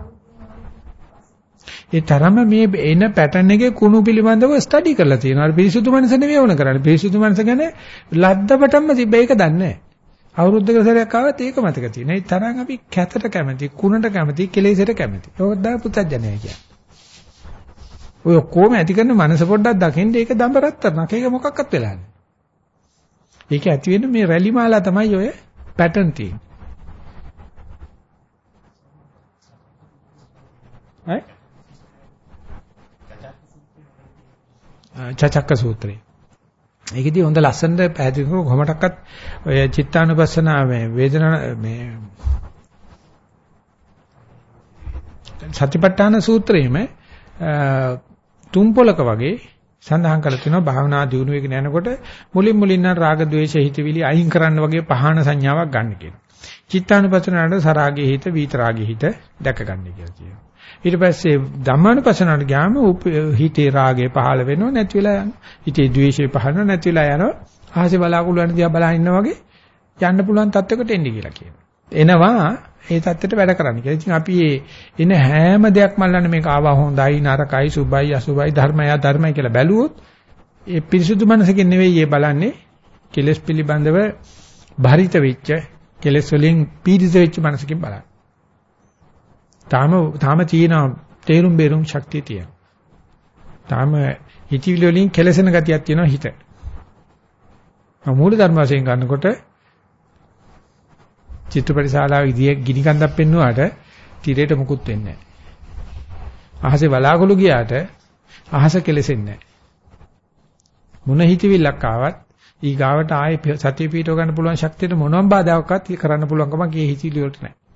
A: ඒ තරම මේ එන පැටර්න් එකේ කුණු පිළිබඳව ස්ටඩි කරලා තියෙනවා. අර පිරිසුදු මනස නෙවෙයි වුණ කරන්නේ. පිරිසුදු මනස ගැන ලද්දපටම තිබ්බ ඒක දන්නේ නැහැ. අවුරුද්දක සැරයක් ආවත් ඒක මතක තියෙනවා. ඒ තරම් අපි කැතට කැමති, කුණට කැමති, කෙලෙසට කැමති. ඒක තමයි පුත්‍ජජනය කියන්නේ. ඔය ඔක්කොම ඇති කරන මනස පොඩ්ඩක් දකින්න ඒක දඹරත්තරණක්. ඒක මොකක්වත් වෙලා නැහැ. ඒක ඇති වෙන මේ රැලි මාලා තමයි ඔය පැටර්න් තියෙන්නේ. ඈ චචක්ක සූත්‍රය. ඒකෙදි හොඳ ලස්සනට පැහැදිලි කරන කොහොමඩක්වත් ඔය චිත්තානුපස්සනා මේ වේදනා මේ සතිපට්ඨාන සූත්‍රයේම තුන් පොලක වගේ සඳහන් කරලා තියෙනවා භාවනා දියුණු වෙගෙන යනකොට මුලින් මුලින් නම් රාග ద్వේෂ හිතවිලි අයින් කරන්න වගේ පහාන සංඥාවක් ගන්න කියනවා. චිත්තානුපස්සනාවට සරාගයේ හිත විතරාගයේ හිත දැක ගන්න කියලා කියනවා. ඊට පස්සේ ධම්මානුපස්සනාවට ගියාම හිතේ රාගය පහළ වෙනව නැති වෙලා යනවා. හිතේ ද්වේෂය පහළ වෙනව නැති වෙලා යනවා. ආහසේ බලාකුළු යන දිහා බලා ඉන්නා වගේ යන්න පුළුවන් තත්යකට එන්න කියලා කියනවා. එනවා ඒ தත්ත්වයට වැඩ කරන්න කියලා. ඉතින් අපි මේ එන හැම දෙයක්ම අල්ලන්නේ මේක ආවා හොඳයි නරකයි සුභයි අසුභයි ධර්මය ධර්මයි කියලා බැලුවොත් ඒ පිරිසුදු මනසකින් නෙවෙයි මේ බලන්නේ කෙලෙස් පිළිබඳව භරිත වෙච්ච කෙලෙස් වලින් පීඩිත වෙච්ච මනසකින් බලන්න. තාම තාම තියෙන තේරුම් බේරුම් ශක්තිය තියෙනවා. තාම හිතවිලි වලින් කෙලසෙන ගතියක් තියෙනවා හිත. මූල ධර්ම වශයෙන් ගන්නකොට චිත්‍රපටි ශාලාවේ ගිනි කන්දක් පෙන්නුවාට තිරේට මුකුත් වෙන්නේ නැහැ. අහසේ බලාගලු ගියාට අහස කෙලසෙන්නේ නැහැ. මොන හිතවිල්ලක් ආවත් ඊ ගාවට ආයේ සතිය පිටව ගන්න පුළුවන් ශක්තියට මොනවාම බාධාවක්වත් කරන්න පුළුවන් කමක් ඒ හිතවිලි වලට නැහැ.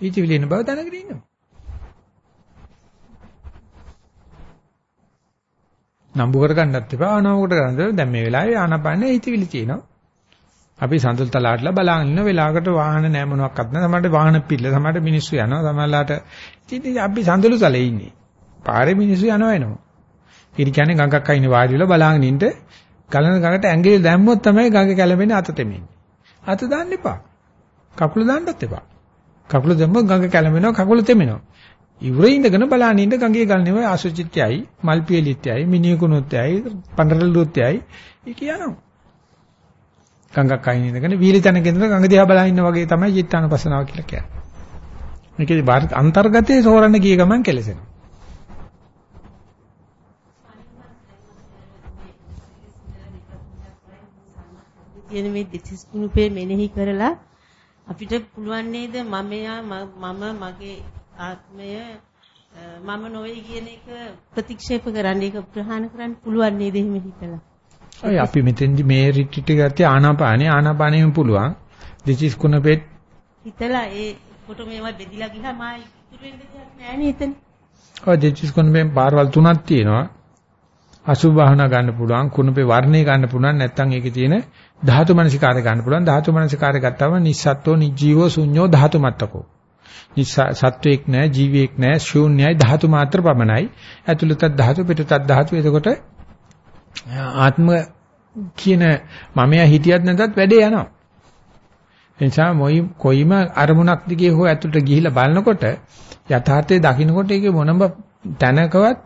A: හිතවිලි එන බව දැනගෙන ඉන්නවා. නම්බු කරගන්නත් එපා ආනවකට ගන්නද දැන් මේ වෙලාවේ ආනපනේ හිතවිලි තියෙනවා. අපි සඳල් තලාටලා බලාගෙන ඉන්න වෙලාවකට වාහන නෑ මොනවත් නැහැ. සමහරට වාහන පිල්ල සමහරට මිනිස්සු යනවා. සමහරලාට ඉතින් අපි සඳලු තලේ ඉන්නේ. පාරේ මිනිස්සු යනවා එනවා. ඊට කියන්නේ ගඟක් අයිනේ වාඩි වෙලා බලාගෙන ඉන්න ගලන ගඟට ඇඟිලි දැම්මොත් තමයි ගඟ කැළඹෙන්නේ අත තෙමෙන්නේ. අත දාන්න එපා. කකුල දාන්නත් එපා. කකුල දැම්මොත් ගඟ කැළඹෙනවා කකුල තෙමෙනවා. ඉවුරේ ඉඳගෙන බලන්න ඉඳ ගඟේ ගල්නේ ආසුචිත්‍යයි මල් පියලිත්‍යයි මිනිකුණුත්‍යයි පඬරලුත්‍යයි ඒක යනවා. ගඟක් අයින් ඉඳගෙන වීලි තැනක ඉඳලා ගඟ දිහා බලන ඉන්න වගේ තමයි චිත්තානුපස්සනාව කියලා කියන්නේ. මේකේ අන්තර්ගතයේ සෝරන්න ගිය ගමන් කෙලසෙනවා.
B: කියන මේ දෙතිස් කුණුපේ මෙනෙහි කරලා අපිට පුළුවන් නේද මමයා මම මගේ ආත්මය මම නොවේ කියන එක ප්‍රතික්ෂේප කරන්න ඒක ප්‍රහාණ කරන්න පුළුවන් නේද එහෙම හිතලා.
A: ඔය අපි මෙතෙන්දි මේ රිට්‍රීට් ගත්තේ ආනාපානේ ආනාපානෙම පුළුවන්. දිචිස් කුණපෙත්
B: හිතලා ඒ කොට මේවා බෙදිලා ගියාම ආයි ඉතුරු වෙන්න දෙයක් නැහැ නේ එතන.
A: ඔය දිචිස් කුණපෙන් පාරවල් තුනක් තියෙනවා. අසුභ භාවනා ගන්න පුළුවන් කුණපේ වර්ණේ ගන්න පුළුවන් නැත්නම් ඒකේ තියෙන ධාතු මනසිකාරය ගන්න පුළුවන්. ධාතු මනසිකාරය ගත්තාම නිස්සත්ත්වෝ නිජීවෝ ශුන්‍යෝ ධාතු මත්තකෝ සත්වයක් නැහැ ජීවියෙක් නැහැ ශූන්‍යයි ධාතු මාත්‍ර පමණයි. ඇතුළතත් ධාතු පිටතත් ධාතු. එතකොට ආත්ම කියන මමයා හිටියත් නැතත් වැඩේ යනවා. එනිසා මොයි කොයිම අරමුණක් දිගේ හෝ ඇතුළට ගිහිලා බලනකොට යථාර්ථයේ දකින්නකොට ඒකේ මොනම තැනකවත්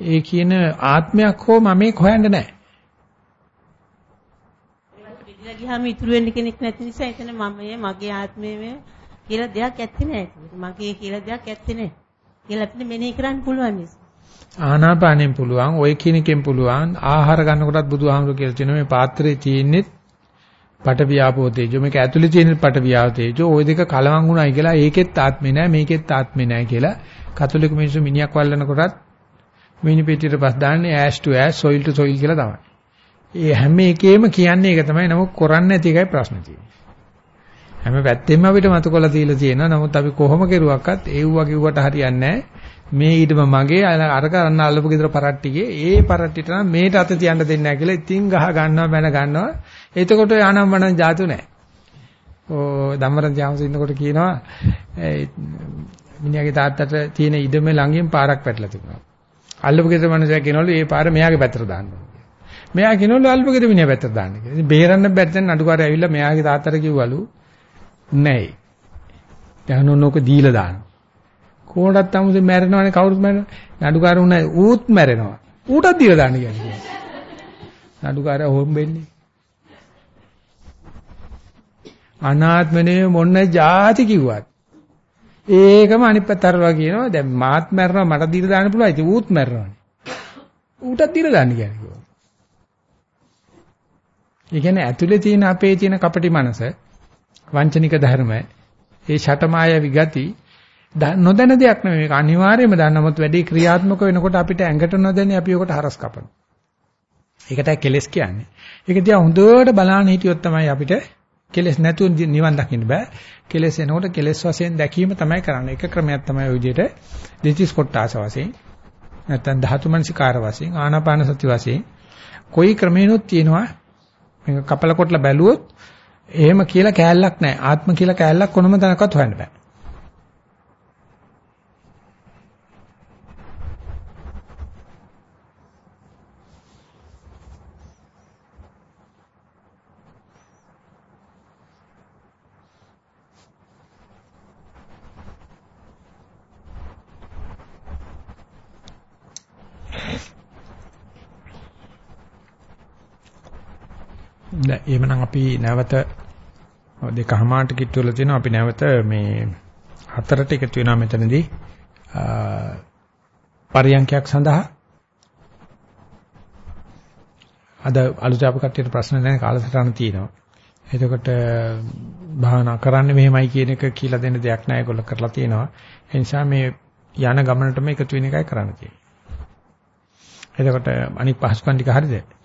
A: ඒ කියන ආත්මයක් හෝ මමෙක් හොයන්න නැහැ.
B: බෙදලා ගියාම ඉතුරු වෙන්න කෙනෙක් නැති නිසා එතන මමයේ මගේ ආත්මයේ කියලා දෙයක් ඇත්තේ නැහැ. මගේ කියලා දෙයක් ඇත්තේ නැහැ. කියලා අපිට මෙනෙහි කරන්න පුළුවන් නිසා.
A: ආනාපානෙන් පුළුවන්, ওই කියන එකෙන් පුළුවන්, ආහාර ගන්නකොටත් බුදුහාමුදුරු කියලා තියෙනවා මේ පාත්‍රයේ තියෙන්නේ පට වියාපෝ තේජෝ මේක ඇතුලේ තියෙන පට වියාපෝ තේජෝ ওই දෙක කලවම් වුණයි කියලා ඒකෙත් ආත්මේ නැහැ මේකෙත් ආත්මේ නැහැ කියලා කතෝලික මිනිස්සු මිනිහක් වල්ලනකොටත් මිනි පෙට්ටියට පස් දාන්නේ ash to ash soil to soil කියලා තමයි. ඒ හැම එකේම කියන්නේ ඒක තමයි. නමුත් කරන්නේ නැති එකයි ප්‍රශ්නේ තියෙන්නේ. හැම පැත්තෙම අපිට මතු කළ තියලා තියෙනවා. නමුත් අපි කොහොම කෙරුවක්වත් ඒව්වා කිව්වට හරියන්නේ මේ ඊටම මගේ අර කරන්න අල්ලපු ගෙදර පරට්ටිගේ ඒ පරට්ටිට නම් මේට අත තියන්න දෙන්නේ නැහැ කියලා ඉතින් ගහ ගන්නවා බැන ගන්නවා. එතකොට ආනම්මන જાතු නැහැ. ඕ ධම්මරන් ජාමස ඉන්නකොට කියනවා මිනිහාගේ තාත්තට තියෙන ඉඩම ළඟින් පාරක් පැටලලා තිබුණා. අල්ලපු ගෙදර මනුස්සයා කියනවලු මේ පාර මෙයාගේ පැත්තට දාන්න ඕනේ. මෙයා කියනවලු අල්පගෙද මිනිහා පැත්තට දාන්න කියලා. ඉතින් බේරන්න බැරි දැන් නඩුකාරය ඇවිල්ලා මෙයාගේ තාත්තට කිව්වලු නැහැ. දැන් ඕනෝක දීලා දානවා. කොහොමදත් 아무සේ මැරෙනවනේ කවුරුත් මැරෙනවා. නඩුකාරු උනා ඌත් මැරෙනවා. ඌටත් දීලා දාන්න කියන්නේ. නඩුකාරය හොම්බෙන්නේ. අනාත්මනේ මොන જાති කිව්වත් ඒකම අනිත් පැත්තරලා කියනවා දැන් මාත් මැරෙනවා මට දීලා දාන්න පුළුවන් ඉතින් ඌත් මැරෙනවානේ ඌටත් දීලා දාන්න කියන්නේ ඒ කියන්නේ ඇතුලේ තියෙන අපේ තියෙන කපටි මනස වංචනික ධර්ම ඒ ෂටමාය විගති නොදැන දෙයක් නෙමෙයි මේක අනිවාර්යයෙන්ම දන්නමොත් වැඩි ක්‍රියාත්මක වෙනකොට අපිට ඇඟට නොදැනී අපි ඔකට හරස් කපනවා. ඒකටයි කෙලස් කියන්නේ. ඒක දිහා හොඳට බලන්න හිටියොත් තමයි අපිට කෙලස් නැතුව නිවන් දකින්න බෑ. කෙලස් එනකොට කෙලස් වශයෙන් දැකීම තමයි කරන්නේ. එක ක්‍රමයක් තමයි ওই විදිහට දෙතිස් කොටාස වශයෙන් නැත්නම් ධාතු මනසිකාර වශයෙන් ආනාපාන සති වශයෙන් කොයි ක්‍රමේනොත් තියෙනවා මේක කපල කොටලා බැලුවොත් එහෙම කියලා කෑල්ලක් නැහැ. ආත්ම කියලා කෑල්ලක් කොනම තැනකවත් හොයන්න බෑ. දැන් එහෙමනම් අපි නැවත දෙකමාරට කිට්ටු වල තියෙනවා අපි නැවත මේ හතරට එකතු වෙනවා මෙතනදී පරියන්කයක් සඳහා අද අලුත් ආපු කට්ටියට ප්‍රශ්න නැහැ කාලසටහන තියෙනවා. එතකොට භාවනා කරන්න මෙහෙමයි කියන එක කියලා දෙන්න දෙයක් නැහැ ඒගොල්ලෝ කරලා තියෙනවා. ඒ නිසා මේ යන ගමනටම එකතු වෙන එකයි කරන්න තියෙන්නේ. එතකොට අනිත් පහසුකම් ටික හරියද?